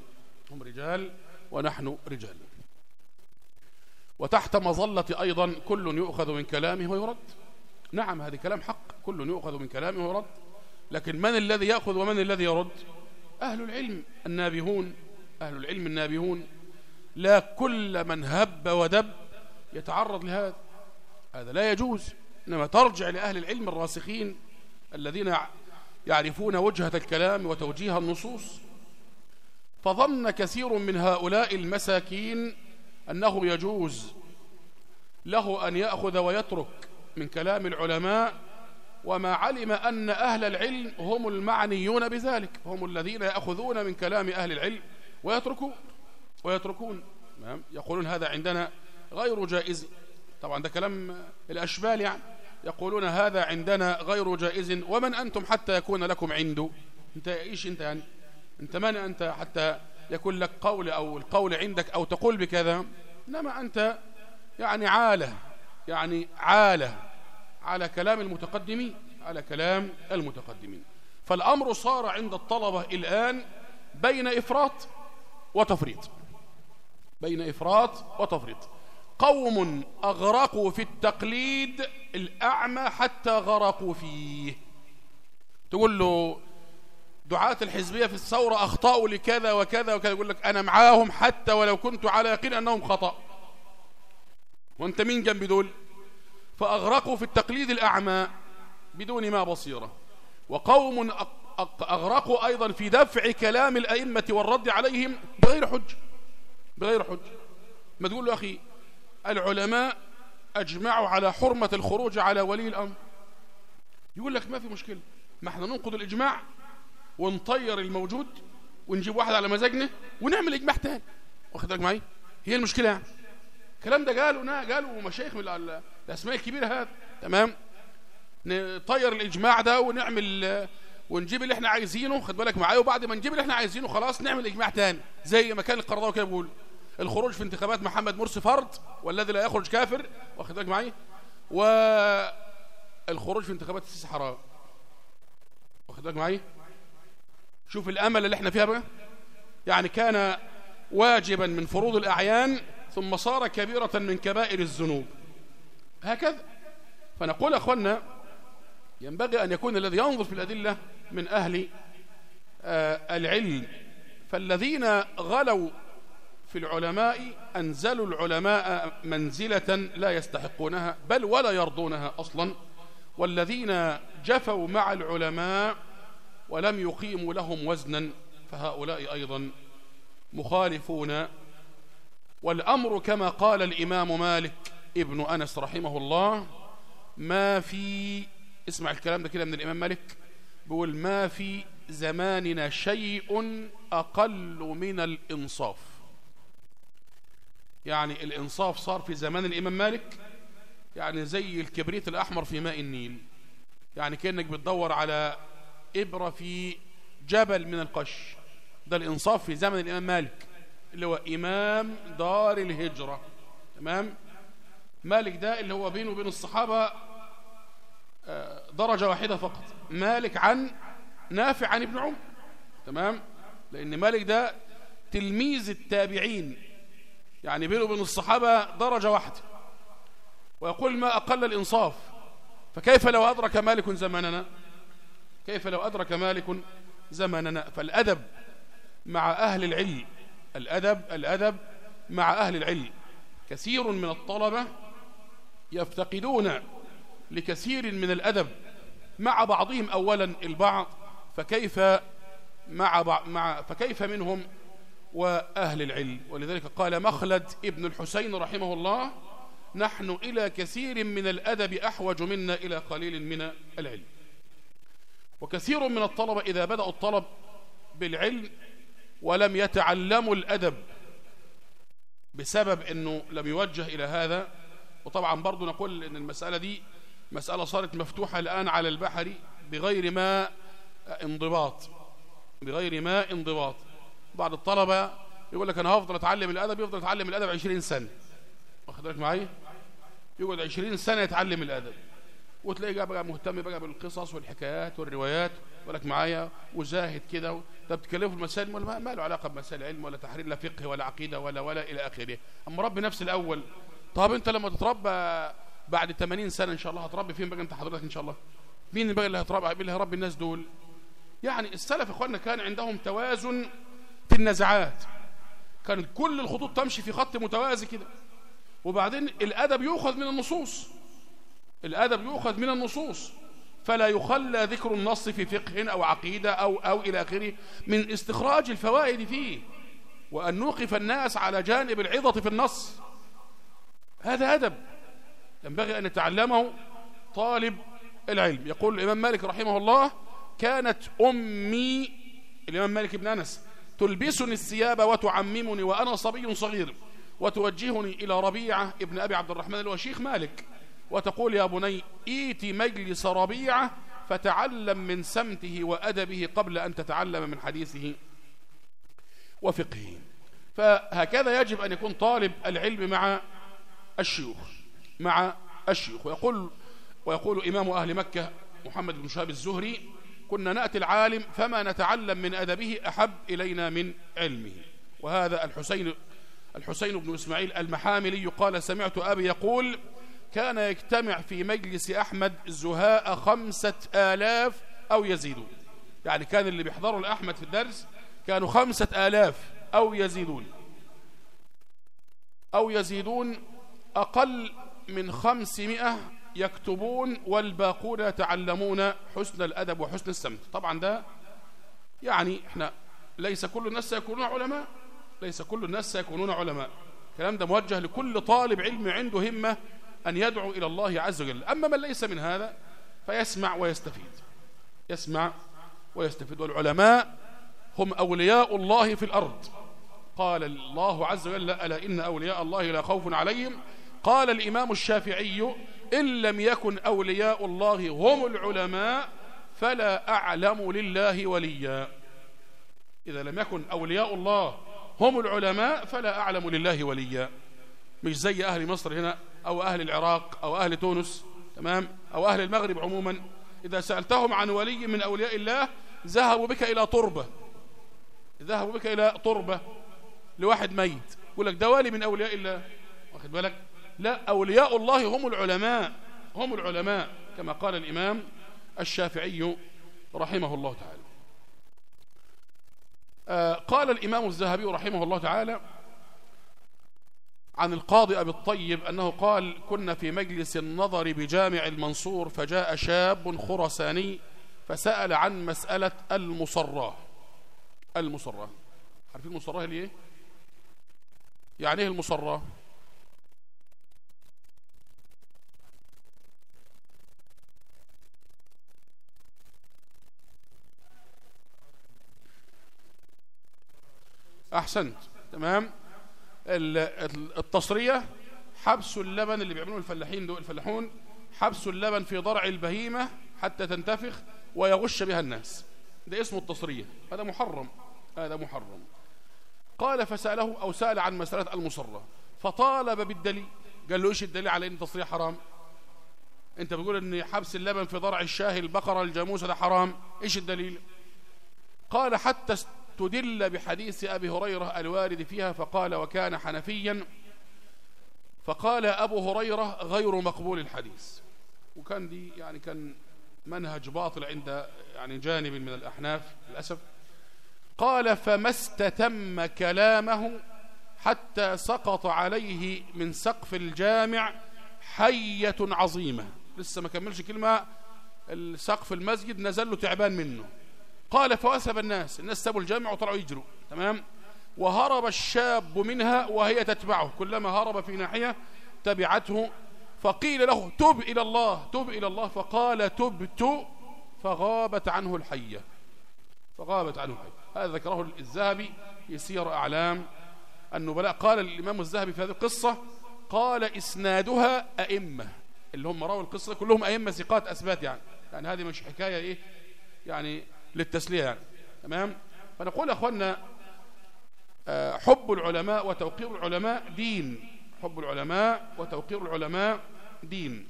هم رجال ونحن رجال. وتحت مظلة أيضا كل يؤخذ من كلامه ويرد. نعم هذا كلام حق. كل يؤخذ من كلامه ويرد. لكن من الذي يأخذ ومن الذي يرد؟ أهل العلم النابهون. أهل العلم النابهون. لا كل من هب ودب يتعرض لهذا. هذا لا يجوز. إنما ترجع لأهل العلم الراسخين الذين يعرفون وجهة الكلام وتوجيه النصوص. فظن كثير من هؤلاء المساكين أنه يجوز له أن يأخذ ويترك من كلام العلماء وما علم أن أهل العلم هم المعنيون بذلك هم الذين يأخذون من كلام أهل العلم ويتركون ويتركون. يقولون هذا عندنا غير جائز. طبعا ده كلام الأشبال يعني. يقولون هذا عندنا غير جائز ومن أنتم حتى يكون لكم عنده أنت إيش أنت يعني؟ أنت من أنت حتى يكون لك قول أو القول عندك أو تقول بكذا؟ إنما أنت يعني عالة يعني عالة على كلام المتقدمين على كلام المتقدمين. فالأمر صار عند الطلبة الآن بين إفراط وتفريط. بين إفراط وتفريط. قوم أغرقوا في التقليد الأعمى حتى غرقوا فيه. تقول له دعاة الحزبية في الثورة أخطأوا لكذا وكذا وكذا يقول لك أنا معاهم حتى ولو كنت على يقين أنهم خطأ. وأنت مين جنب دول؟ فأغرقوا في التقليد الأعمى بدون ما بصيرة. وقوم أغرقوا أيضا في دفع كلام الأئمة والرد عليهم بغير حج بغير حج. ما تقول له أخي العلماء أجمعوا على حرمة الخروج على ولي الأمر. يقول لك ما في مشكلة ما إحنا ننقض الإجماع ونطير الموجود ونجيب واحد على مزاجنا ونعمل إجماع تاني. واخد بالك معي؟ هي المشكلة يعني. الكلام ده قالوا قالوا مشايخ من الأسماء الكبيرة هذا تمام؟ نطير الإجماع ده ونعمل ونجيب اللي إحنا عايزينه. خد بالك معايا؟ وبعد ما نجيب اللي إحنا عايزينه خلاص نعمل إجماع تاني زي ما كان القرضاوي كده بيقول الخروج في انتخابات محمد مرسي فرض والذي لا يخرج كافر. واخد بالك معايا والخروج في انتخابات السيسي حرام. واخد بالك معايا شوف الأمل اللي إحنا فيها بقى. يعني كان واجبا من فروض الأعيان ثم صار كبيرة من كبائر الذنوب. هكذا. فنقول أخوانا ينبغي أن يكون الذي ينظر في الأدلة من أهل آه العلم. فالذين غلوا في العلماء أنزلوا العلماء منزلة لا يستحقونها بل ولا يرضونها أصلا والذين جفوا مع العلماء ولم يقيموا لهم وزنا فهؤلاء أيضا مخالفون. والأمر كما قال الإمام مالك ابن أنس رحمه الله ما في اسمع الكلام ده كده من الإمام مالك بيقول ما في زماننا شيء أقل من الإنصاف. يعني الإنصاف صار في زمان الإمام مالك يعني زي الكبريت الأحمر في ماء النيل. يعني كأنك بتدور على إبرة في جبل من القش. ده الإنصاف في زمن الإمام مالك اللي هو إمام دار الهجرة. تمام؟ مالك ده اللي هو بينه وبين الصحابة درجة واحدة فقط. مالك عن نافع عن ابن عمر تمام؟ لأن مالك ده تلميذ التابعين. يعني بينه وبين الصحابة درجة واحدة. ويقول ما أقل الإنصاف. فكيف لو أدرك مالك زماننا؟ كيف لو أدرك مالك زماننا؟ فالأدب مع أهل العلم الأدب الأدب مع أهل العلم. كثير من الطلبة يفتقدون لكثير من الأدب مع بعضهم أولا البعض. فكيف مع, مع فكيف منهم وأهل العلم. ولذلك قال مخلد ابن الحسين رحمه الله نحن إلى كثير من الأدب أحوج منا إلى قليل من العلم. وكثير من الطلبة إذا بدأوا الطلب بالعلم ولم يتعلموا الأدب بسبب أنه لم يوجه إلى هذا. وطبعا برضو نقول أن المسألة دي مسألة صارت مفتوحة الآن على البحر بغير ما انضباط. بغير ما انضباط. بعض الطلبة يقول لك أنا هفضل أتعلم الأدب يفضل يتعلم الأدب 20 سنة. واخد بالك معايا؟ يقعد 20 سنة يتعلم الأدب. وتلاقيه بقى مهتم بقى بالقصص والحكايات والروايات. ولك معايا؟ وزاهد كده. ده بتكلمه في المسائل؟ ما, له علاقة بمسائل علم ولا تحرير لا فقه ولا عقيدة ولا ولا إلى آخره. أما ربي نفس الأول. طب أنت لما تتربى بعد 80 سنة إن شاء الله هتربي فين بقى أنت حضرتك إن شاء الله؟ مين بقى اللي هتربي مين اللي هيربي الناس دول. يعني السلف إخواننا كان عندهم توازن في النزعات. كانت كل الخطوط تمشي في خط متوازي كده. وبعدين الأدب يؤخذ من النصوص. الأدب يؤخذ من النصوص. فلا يخلى ذكر النص في فقه أو عقيدة أو, أو إلى آخره من استخراج الفوائد فيه. وأن نوقف الناس على جانب العظة في النص. هذا أدب. ينبغي أن يتعلمه طالب العلم. يقول الإمام مالك رحمه الله كانت أمي الإمام مالك بن أنس تلبسني الثياب وتعممني وأنا صبي صغير وتوجهني إلى ربيعة ابن أبي عبد الرحمن اللي هو شيخ مالك وتقول يا بني ايت مجلس ربيعة فتعلم من سمته وأدبه قبل أن تتعلم من حديثه وفقهه فهكذا يجب أن يكون طالب العلم مع الشيوخ مع الشيوخ. ويقول ويقول إمام أهل مكة محمد بن شهاب الزهري كنا نأتي العالم فما نتعلم من أدبه أحب إلينا من علمه. وهذا الحسين الحسين بن إسماعيل المحاملي قال سمعت أبي يقول كان يجتمع في مجلس أحمد زهاء خمسة آلاف أو يزيدون. يعني كان اللي بيحضروا لأحمد في الدرس كانوا خمسة آلاف أو يزيدون. أو يزيدون أقل من خمسمائة يكتبون والباقون يتعلمون حسن الأدب وحسن السمت. طبعا ده يعني إحنا ليس كل الناس سيكونون علماء ليس كل الناس سيكونون علماء. الكلام ده موجه لكل طالب علم عنده همة أن يدعو إلى الله عز وجل. أما من ليس من هذا فيسمع ويستفيد. يسمع ويستفيد. والعلماء هم أولياء الله في الأرض. قال الله عز وجل ألا إن أولياء الله لا خوف عليهم؟ قال الإمام الشافعي إن لم يكن أولياء الله هم العلماء فلا أعلم لله وليا. إذا لم يكن أولياء الله هم العلماء فلا أعلم لله وليا. مش زي أهل مصر هنا أو أهل العراق أو أهل تونس تمام؟ أو أهل المغرب عموما. إذا سألتهم عن ولي من أولياء الله ذهبوا بك إلى طربة ذهبوا بك إلى طربة لواحد ميت. يقول لك ده من أولياء الله. واخد بالك؟ لا أولياء الله هم العلماء هم العلماء كما قال الإمام الشافعي رحمه الله تعالى. آه قال الإمام الذهبي رحمه الله تعالى عن القاضي أبي الطيب أنه قال كنا في مجلس النظر بجامع المنصور فجاء شاب خرساني فسأل عن مسألة المصراه المصراه عارفين المصراه اللي إيه؟ يعني إيه المصراه أحسنت. تمام؟ التصرية حبس اللبن اللي بيعملوه الفلاحين دول الفلاحون حبس اللبن في ضرع البهيمة حتى تنتفخ ويغش بها الناس. ده اسمه التصرية. هذا محرم. هذا محرم. قال فسأله أو سأل عن مسألة المصرة. فطالب بالدليل. قال له إيش الدليل على أن التصرية حرام؟ أنت بتقول أن حبس اللبن في ضرع الشاه البقرة الجاموسة ده حرام. إيش الدليل؟ قال حتى استدل بحديث أبي هريرة الوارد فيها فقال وكان حنفيا فقال أبو هريرة غير مقبول الحديث. وكان دي يعني كان منهج باطل عند يعني جانب من الأحناف للأسف. قال فما استتم كلامه حتى سقط عليه من سقف الجامع حية عظيمة. لسه ما كملش كلمة سقف المسجد نزل له تعبان منه. قال فوسب الناس. الناس سابوا الجامع وطلعوا يجروا تمام؟ وهرب الشاب منها وهي تتبعه. كلما هرب في ناحية تبعته. فقيل له تب إلى الله. تب إلى الله. فقال تبت. فغابت عنه الحية. فغابت عنه الحية. هذا ذكره الذهبي يسير أعلام النبلاء. قال الإمام الذهبي في هذه القصة قال إسنادها أئمة. اللي هم راوا القصة كلهم أئمة ثقات أثبات يعني. يعني هذه مش حكاية إيه؟ يعني للتسلية يعني. تمام؟ فنقول يا أخوانا آه، حب العلماء وتوقير العلماء دين. حب العلماء وتوقير العلماء دين.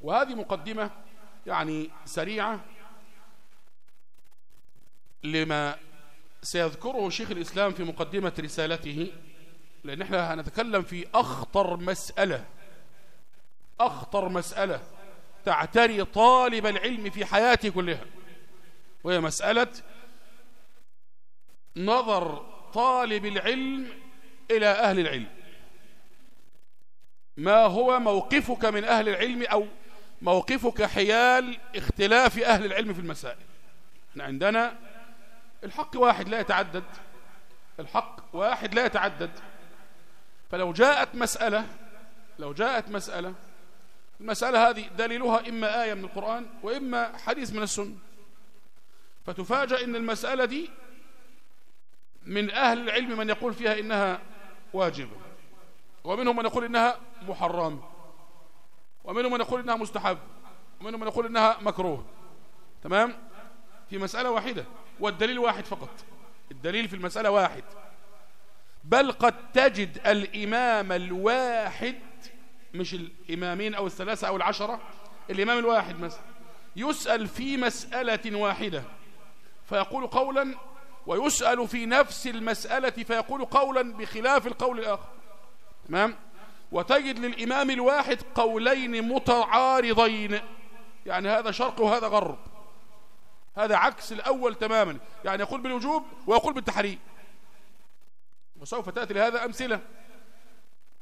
وهذه مقدمة يعني سريعة لما سيذكره شيخ الإسلام في مقدمة رسالته لأن إحنا هنتكلم في أخطر مسألة أخطر مسألة تعتري طالب العلم في حياته كلها. وهي مسألة نظر طالب العلم إلى أهل العلم. ما هو موقفك من أهل العلم أو موقفك حيال اختلاف أهل العلم في المسائل؟ إحنا عندنا الحق واحد لا يتعدد. الحق واحد لا يتعدد. فلو جاءت مسألة لو جاءت مسألة المسألة هذه دليلها إما آية من القرآن وإما حديث من السنة. فتفاجأ إن المسألة دي من أهل العلم من يقول فيها إنها واجبة ومنهم من يقول إنها محرم ومنهم من يقول إنها مستحب ومنهم من يقول إنها مكروه. تمام؟ في مسألة واحدة والدليل واحد فقط. الدليل في المسألة واحد. بل قد تجد الإمام الواحد مش الإمامين أو الثلاثة أو العشرة الإمام الواحد مثلا يسأل في مسألة واحدة. فيقول قولا ويسأل في نفس المسألة فيقول قولا بخلاف القول الآخر. تمام؟ وتجد للإمام الواحد قولين متعارضين. يعني هذا شرق وهذا غرب. هذا عكس الأول تماما. يعني يقول بالوجوب ويقول بالتحريم. وسوف تأتي لهذا أمثلة.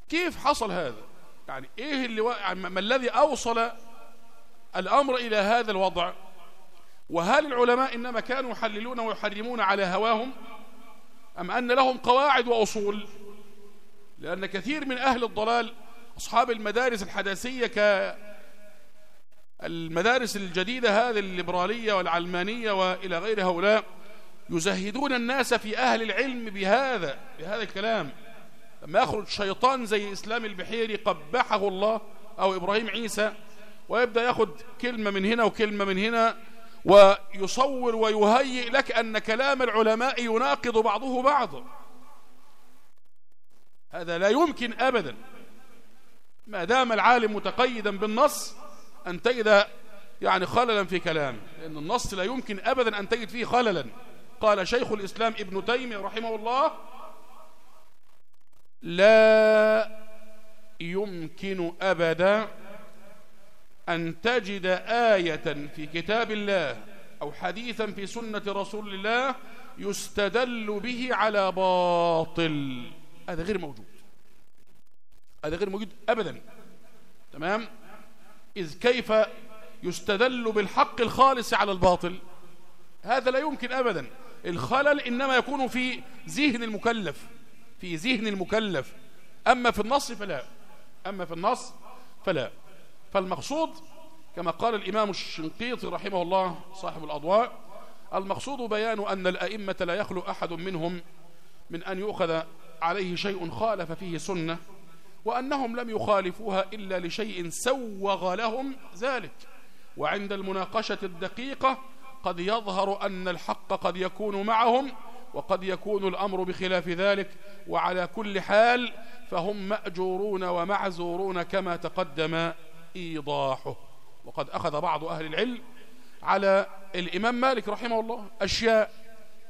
كيف حصل هذا؟ يعني إيه اللي و... يعني ما الذي أوصل الأمر إلى هذا الوضع؟ وهل العلماء إنما كانوا يحللون ويحرمون على هواهم؟ أم أن لهم قواعد وأصول؟ لأن كثير من أهل الضلال أصحاب المدارس الحداثية كالمدارس الجديدة هذه الليبرالية والعلمانية وإلى غير هؤلاء يزهدون الناس في أهل العلم بهذا بهذا الكلام. لما يخرج شيطان زي إسلام البحيري قبحه الله أو إبراهيم عيسى ويبدأ ياخد كلمة من هنا وكلمة من هنا ويصور ويهيئ لك أن كلام العلماء يناقض بعضه بعضا هذا لا يمكن أبدا. ما دام العالم متقيدا بالنص أن تجد يعني خللا في كلامه لأن النص لا يمكن أبدا أن تجد فيه خللا. قال شيخ الإسلام ابن تيمية رحمه الله لا يمكن أبدا أن تجد آية في كتاب الله أو حديثا في سنة رسول الله يستدل به على باطل. هذا غير موجود. هذا غير موجود أبدا. تمام؟ إذ كيف يستدل بالحق الخالص على الباطل؟ هذا لا يمكن أبدا. الخلل إنما يكون في ذهن المكلف في ذهن المكلف. أما في النص فلا. أما في النص فلا. فالمقصود كما قال الإمام الشنقيطي رحمه الله صاحب الأضواء المقصود بيان أن الأئمة لا يخلو أحد منهم من أن يؤخذ عليه شيء خالف فيه سنة وأنهم لم يخالفوها إلا لشيء سوغ لهم ذلك. وعند المناقشة الدقيقة قد يظهر أن الحق قد يكون معهم وقد يكون الأمر بخلاف ذلك وعلى كل حال فهم مأجورون ومعزورون كما تقدم إيضاحه. وقد أخذ بعض أهل العلم على الإمام مالك رحمه الله أشياء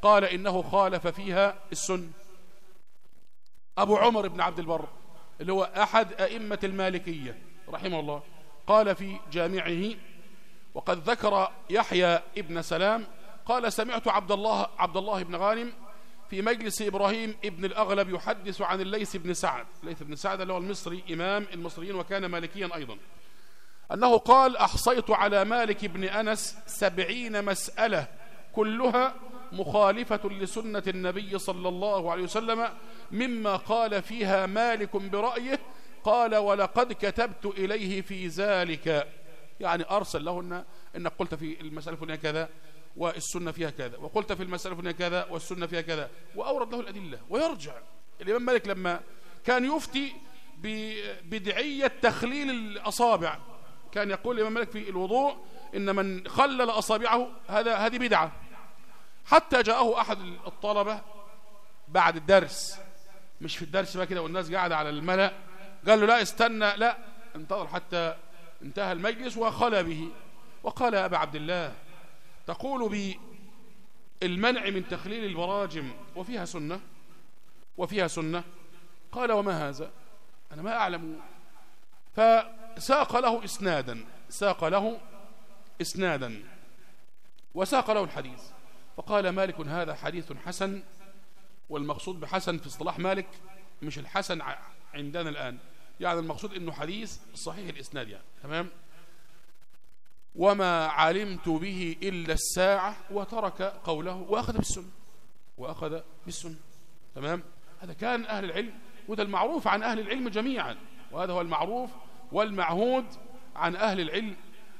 قال إنه خالف فيها السنة. أبو عمر بن عبد البر اللي هو أحد أئمة المالكية رحمه الله قال في جامعه وقد ذكر يحيى ابن سلام قال سمعت عبد الله عبد الله بن غانم في مجلس إبراهيم ابن الأغلب يحدث عن الليث بن سعد. الليث بن سعد اللي هو المصري إمام المصريين وكان مالكيا أيضا. أنه قال أحصيت على مالك بن أنس سبعين مسألة كلها مخالفة لسنة النبي صلى الله عليه وسلم مما قال فيها مالك برأيه قال ولقد كتبت إليه في ذلك. يعني أرسل له إن إنك قلت في المسألة الفلانية كذا والسنة فيها كذا وقلت في المسألة الفلانية كذا والسنة فيها كذا وأورد له الأدلة ويرجع. الإمام مالك لما كان يفتي ببدعية تخليل الأصابع كان يقول الإمام مالك في الوضوء إن من خلل أصابعه هذا هذه بدعة. حتى جاءه أحد الطلبة بعد الدرس. مش في الدرس بقى كده والناس قاعدة على الملأ. قال له لا استنى لا. انتظر حتى انتهى المجلس وخلى به. وقال يا أبا عبد الله تقول بالمنع من تخليل البراجم وفيها سنة؟ وفيها سنة. قال وما هذا؟ أنا ما أعلم. فساق له إسنادا ساق له إسنادا وساق له الحديث. فقال مالك هذا حديث حسن والمقصود بحسن في اصطلاح مالك مش الحسن عندنا الآن. يعني المقصود إنه حديث صحيح الإسناد يعني. تمام؟ وما علمت به إلا الساعة وترك قوله وأخذ بالسنة وأخذ بالسنة. تمام؟ هذا كان أهل العلم وده المعروف عن أهل العلم جميعا. وهذا هو المعروف والمعهود عن أهل العلم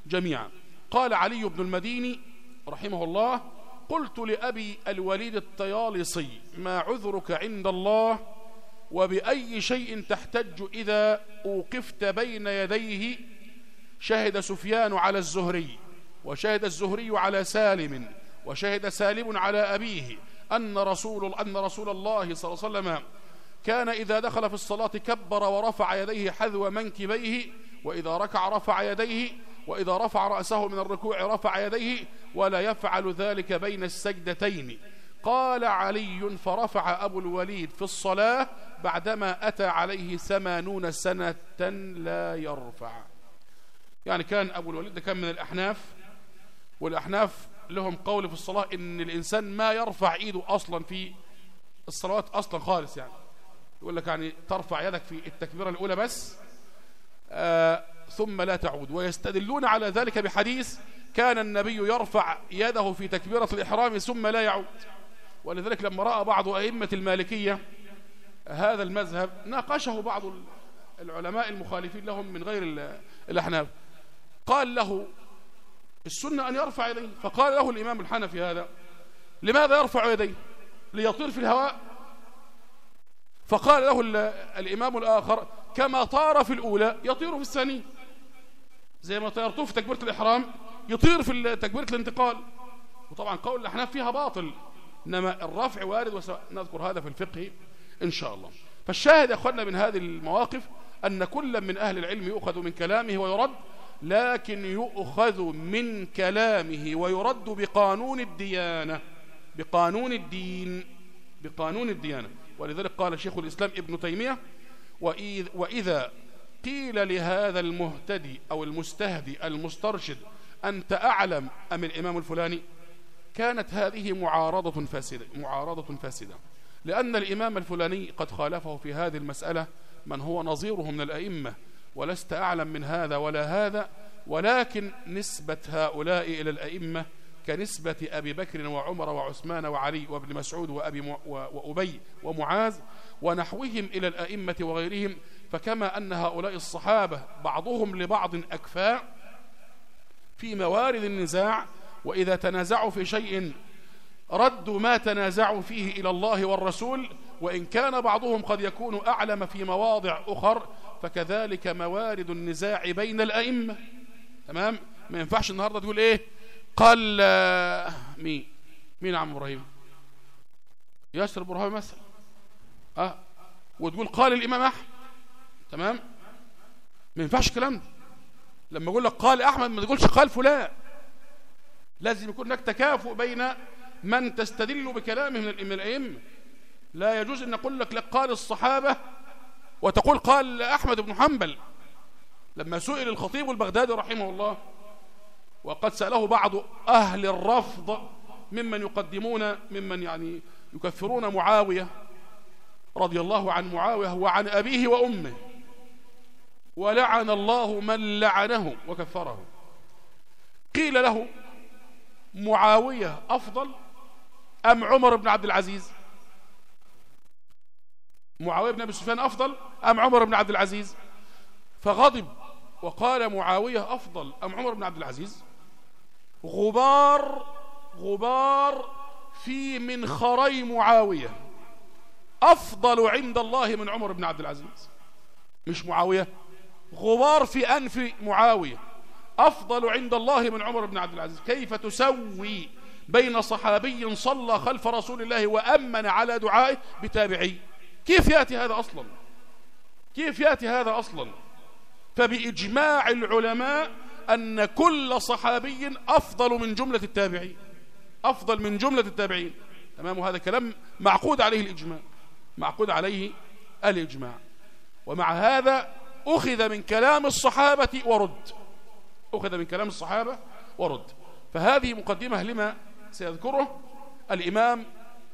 جميعا. قال علي بن المديني رحمه الله قلت لأبي الوليد الطيالصي ما عذرك عند الله وبأي شيء تحتج إذا أوقفت بين يديه؟ شهد سفيان على الزهري وشهد الزهري على سالم وشهد سالم على أبيه أن رسول, أن رسول الله صلى الله عليه وسلم كان إذا دخل في الصلاة كبر ورفع يديه حذو منكبيه وإذا ركع رفع يديه وإذا رفع رأسه من الركوع رفع يديه ولا يفعل ذلك بين السجدتين. قال علي فرفع أبو الوليد في الصلاة بعدما أتى عليه ثمانون سنة لا يرفع. يعني كان أبو الوليد ده كان من الأحناف والأحناف لهم قول في الصلاة إن الإنسان ما يرفع إيده أصلا في الصلوات أصلا خالص يعني. يقول لك يعني ترفع يدك في التكبيرة الأولى بس آه ثم لا تعود. ويستدلون على ذلك بحديث كان النبي يرفع يده في تكبيرة الإحرام ثم لا يعود. ولذلك لما رأى بعض أئمة المالكية هذا المذهب ناقشه بعض العلماء المخالفين لهم من غير الأحناف. قال له السنة أن يرفع يديه. فقال له الإمام الحنفي هذا لماذا يرفع يديه؟ ليطير في الهواء؟ فقال له الإمام الآخر كما طار في الأولى يطير في الثانية. زي ما طيرته في تكبيرة الإحرام يطير في تكبيرة الانتقال. وطبعا قول الأحناف فيها باطل إنما الرفع وارد ونذكر هذا في الفقه إن شاء الله. فالشاهد يا من هذه المواقف أن كل من أهل العلم يؤخذ من كلامه ويرد لكن يؤخذ من كلامه ويرد بقانون الديانة. بقانون الدين. بقانون الديانة. ولذلك قال شيخ الإسلام ابن تيمية وإذا قيل لهذا المهتدي أو المستهدي المسترشد أنت أعلم أم الإمام الفلاني؟ كانت هذه معارضة فاسدة, معارضة فاسدة لأن الإمام الفلاني قد خالفه في هذه المسألة من هو نظيره من الأئمة ولست أعلم من هذا ولا هذا ولكن نسبة هؤلاء إلى الأئمة كنسبة أبي بكر وعمر وعثمان وعلي وابن مسعود وأبي وأبي ومعاذ ونحوهم إلى الأئمة وغيرهم فكما أن هؤلاء الصحابة بعضهم لبعض أكفاء في موارد النزاع وإذا تنازعوا في شيء ردوا ما تنازعوا فيه إلى الله والرسول وإن كان بعضهم قد يكون أعلم في مواضع أخر فكذلك موارد النزاع بين الأئمة. تمام؟ ما ينفعش النهاردة تقول إيه؟ قال آه، مين؟ مين عم إبراهيم؟ ياسر إبراهيم مثلا. أه وتقول قال الإمام أحمد. تمام؟ ما ينفعش الكلام ده. لما أقول لك قال أحمد ما تقولش قال فلان. لازم يكون هناك تكافؤ بين من تستدل بكلامه من الأئمة. لا يجوز أن نقول لك قال الصحابة وتقول قال أحمد بن حنبل. لما سئل الخطيب البغدادي رحمه الله وقد سأله بعض أهل الرفض ممن يقدمون ممن يعني يكفرون معاوية رضي الله عن معاوية وعن أبيه وأمه. ولعن الله من لعنه وكفره. قيل له معاوية أفضل أم عمر بن عبد العزيز؟ معاوية بن أبي سفيان أفضل أم عمر بن عبد العزيز؟ فغضب وقال معاوية أفضل أم عمر بن عبد العزيز؟ غبار غبار في منخري معاوية. أفضل عند الله من عمر بن عبد العزيز. مش معاوية غبار في أنف معاوية. أفضل عند الله من عمر بن عبد العزيز. كيف تسوي بين صحابي صلى خلف رسول الله وأمن على دعائه بتابعي؟ كيف يأتي هذا أصلا؟ كيف يأتي هذا أصلا؟ فبإجماع العلماء أن كل صحابي أفضل من جملة التابعين. أفضل من جملة التابعين. تمام؟ هذا كلام معقود عليه الإجماع. معقود عليه الإجماع. ومع هذا أخذ من كلام الصحابة ورد. أخذ من كلام الصحابة ورد. فهذه مقدمة لما سيذكره الإمام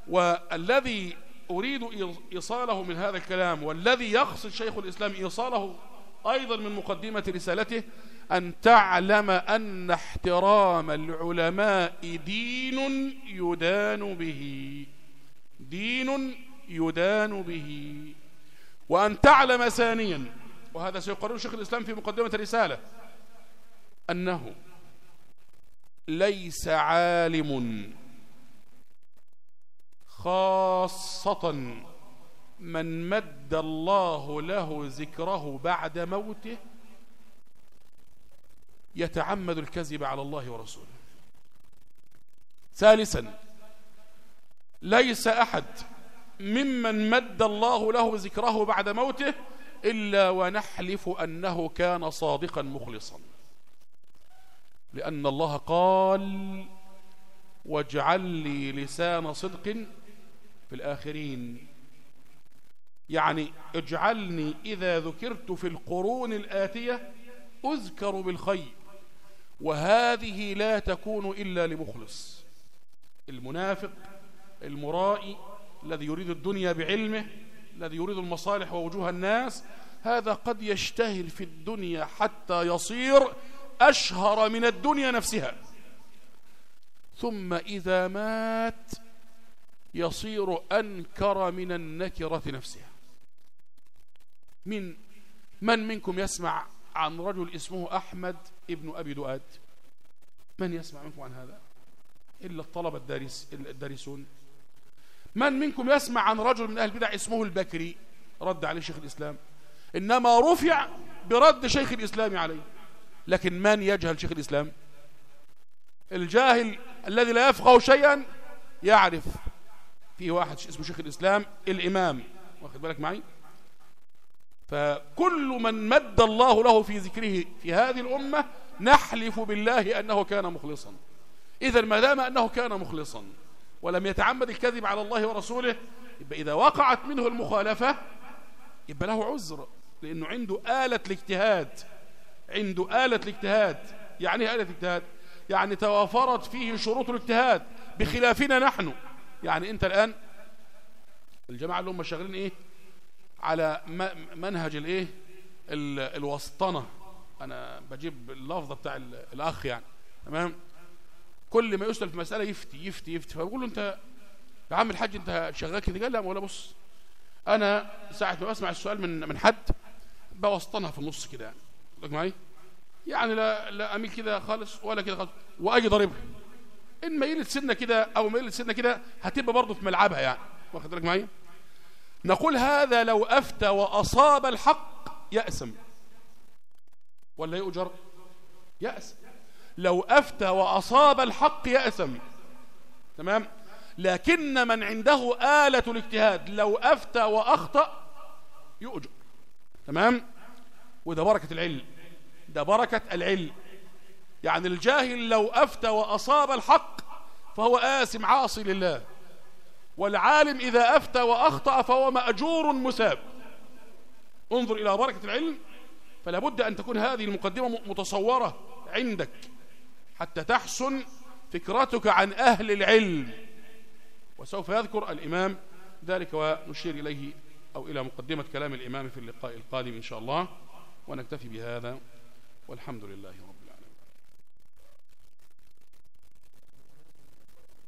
والذي أريد إيصاله من هذا الكلام والذي يقصد شيخ الإسلام إيصاله أيضا من مقدمة رسالته أن تعلم أن احترام العلماء دين يدان به. دين يدان به. وأن تعلم ثانيا وهذا سيقرر شيخ الإسلام في مقدمة الرسالة أنه ليس عالم خاصة من مد الله له ذكره بعد موته يتعمد الكذب على الله ورسوله. ثالثا ليس أحد ممن مد الله له ذكره بعد موته إلا ونحلف أنه كان صادقا مخلصا. لأن الله قال واجعل لي لسان صدق في الآخرين. يعني اجعلني إذا ذكرت في القرون الآتية أذكر بالخير. وهذه لا تكون إلا لمخلص. المنافق المرائي الذي يريد الدنيا بعلمه الذي يريد المصالح ووجوه الناس هذا قد يشتهر في الدنيا حتى يصير أشهر من الدنيا نفسها. ثم إذا مات يصير أنكر من النكرة نفسها. من من منكم يسمع عن رجل اسمه أحمد ابن أبي دؤاد. من يسمع منكم عن هذا؟ إلا الطلبة الدارس الدارسون. من منكم يسمع عن رجل من أهل البدع اسمه البكري؟ رد عليه شيخ الإسلام. إنما رفع برد شيخ الإسلام عليه. لكن من يجهل شيخ الإسلام؟ الجاهل الذي لا يفقه شيئا يعرف. في واحد اسمه شيخ الإسلام الإمام. واخد بالك معي؟ فكل من مد الله له في ذكره في هذه الأمة نحلف بالله أنه كان مخلصا. إذا ما دام أنه كان مخلصا ولم يتعمد الكذب على الله ورسوله يبقى إذا وقعت منه المخالفة يبقى له عذر لأنه عنده آلة الاجتهاد. عنده آلة الاجتهاد. يعني إيه آلة الاجتهاد؟ يعني توافرت فيه شروط الاجتهاد بخلافنا نحن. يعني أنت الآن الجماعة اللي هم شغالين إيه؟ على منهج الايه؟ الوسطنة. أنا بجيب اللفظة بتاع الأخ يعني. تمام؟ كل ما يسأل في مسألة يفتي يفتي يفتي. فبقول له أنت يا عم الحاج أنت شغال كده؟ قال لا ولا بص. أنا ساعة ما بسمع السؤال من من حد بوسطنها في النص كده يعني. معي يعني لا لا أميل كده خالص ولا كده خالص. وأجي ضاربها. إن ميلت سنة كده أو ميلت سنة كده هتبقى برضه في ملعبها يعني. واخد بالك معايا؟ نقول هذا لو أفتى وأصاب الحق يأسم. ولا يؤجر؟ يأسم. لو أفتى وأصاب الحق يأسم. تمام؟ لكن من عنده آلة الاجتهاد لو أفتى وأخطأ يؤجر. تمام؟ وده بركة العلم. ده بركة العلم. يعني الجاهل لو أفتى وأصاب الحق فهو آسم عاصي لله. والعالم إذا أفتى وأخطأ فهو مأجور مساب. انظر إلى بركة العلم فلا بد أن تكون هذه المقدمة متصورة عندك حتى تحسن فكرتك عن أهل العلم. وسوف يذكر الإمام ذلك ونشير إليه أو إلى مقدمة كلام الإمام في اللقاء القادم إن شاء الله ونكتفي بهذا والحمد لله رب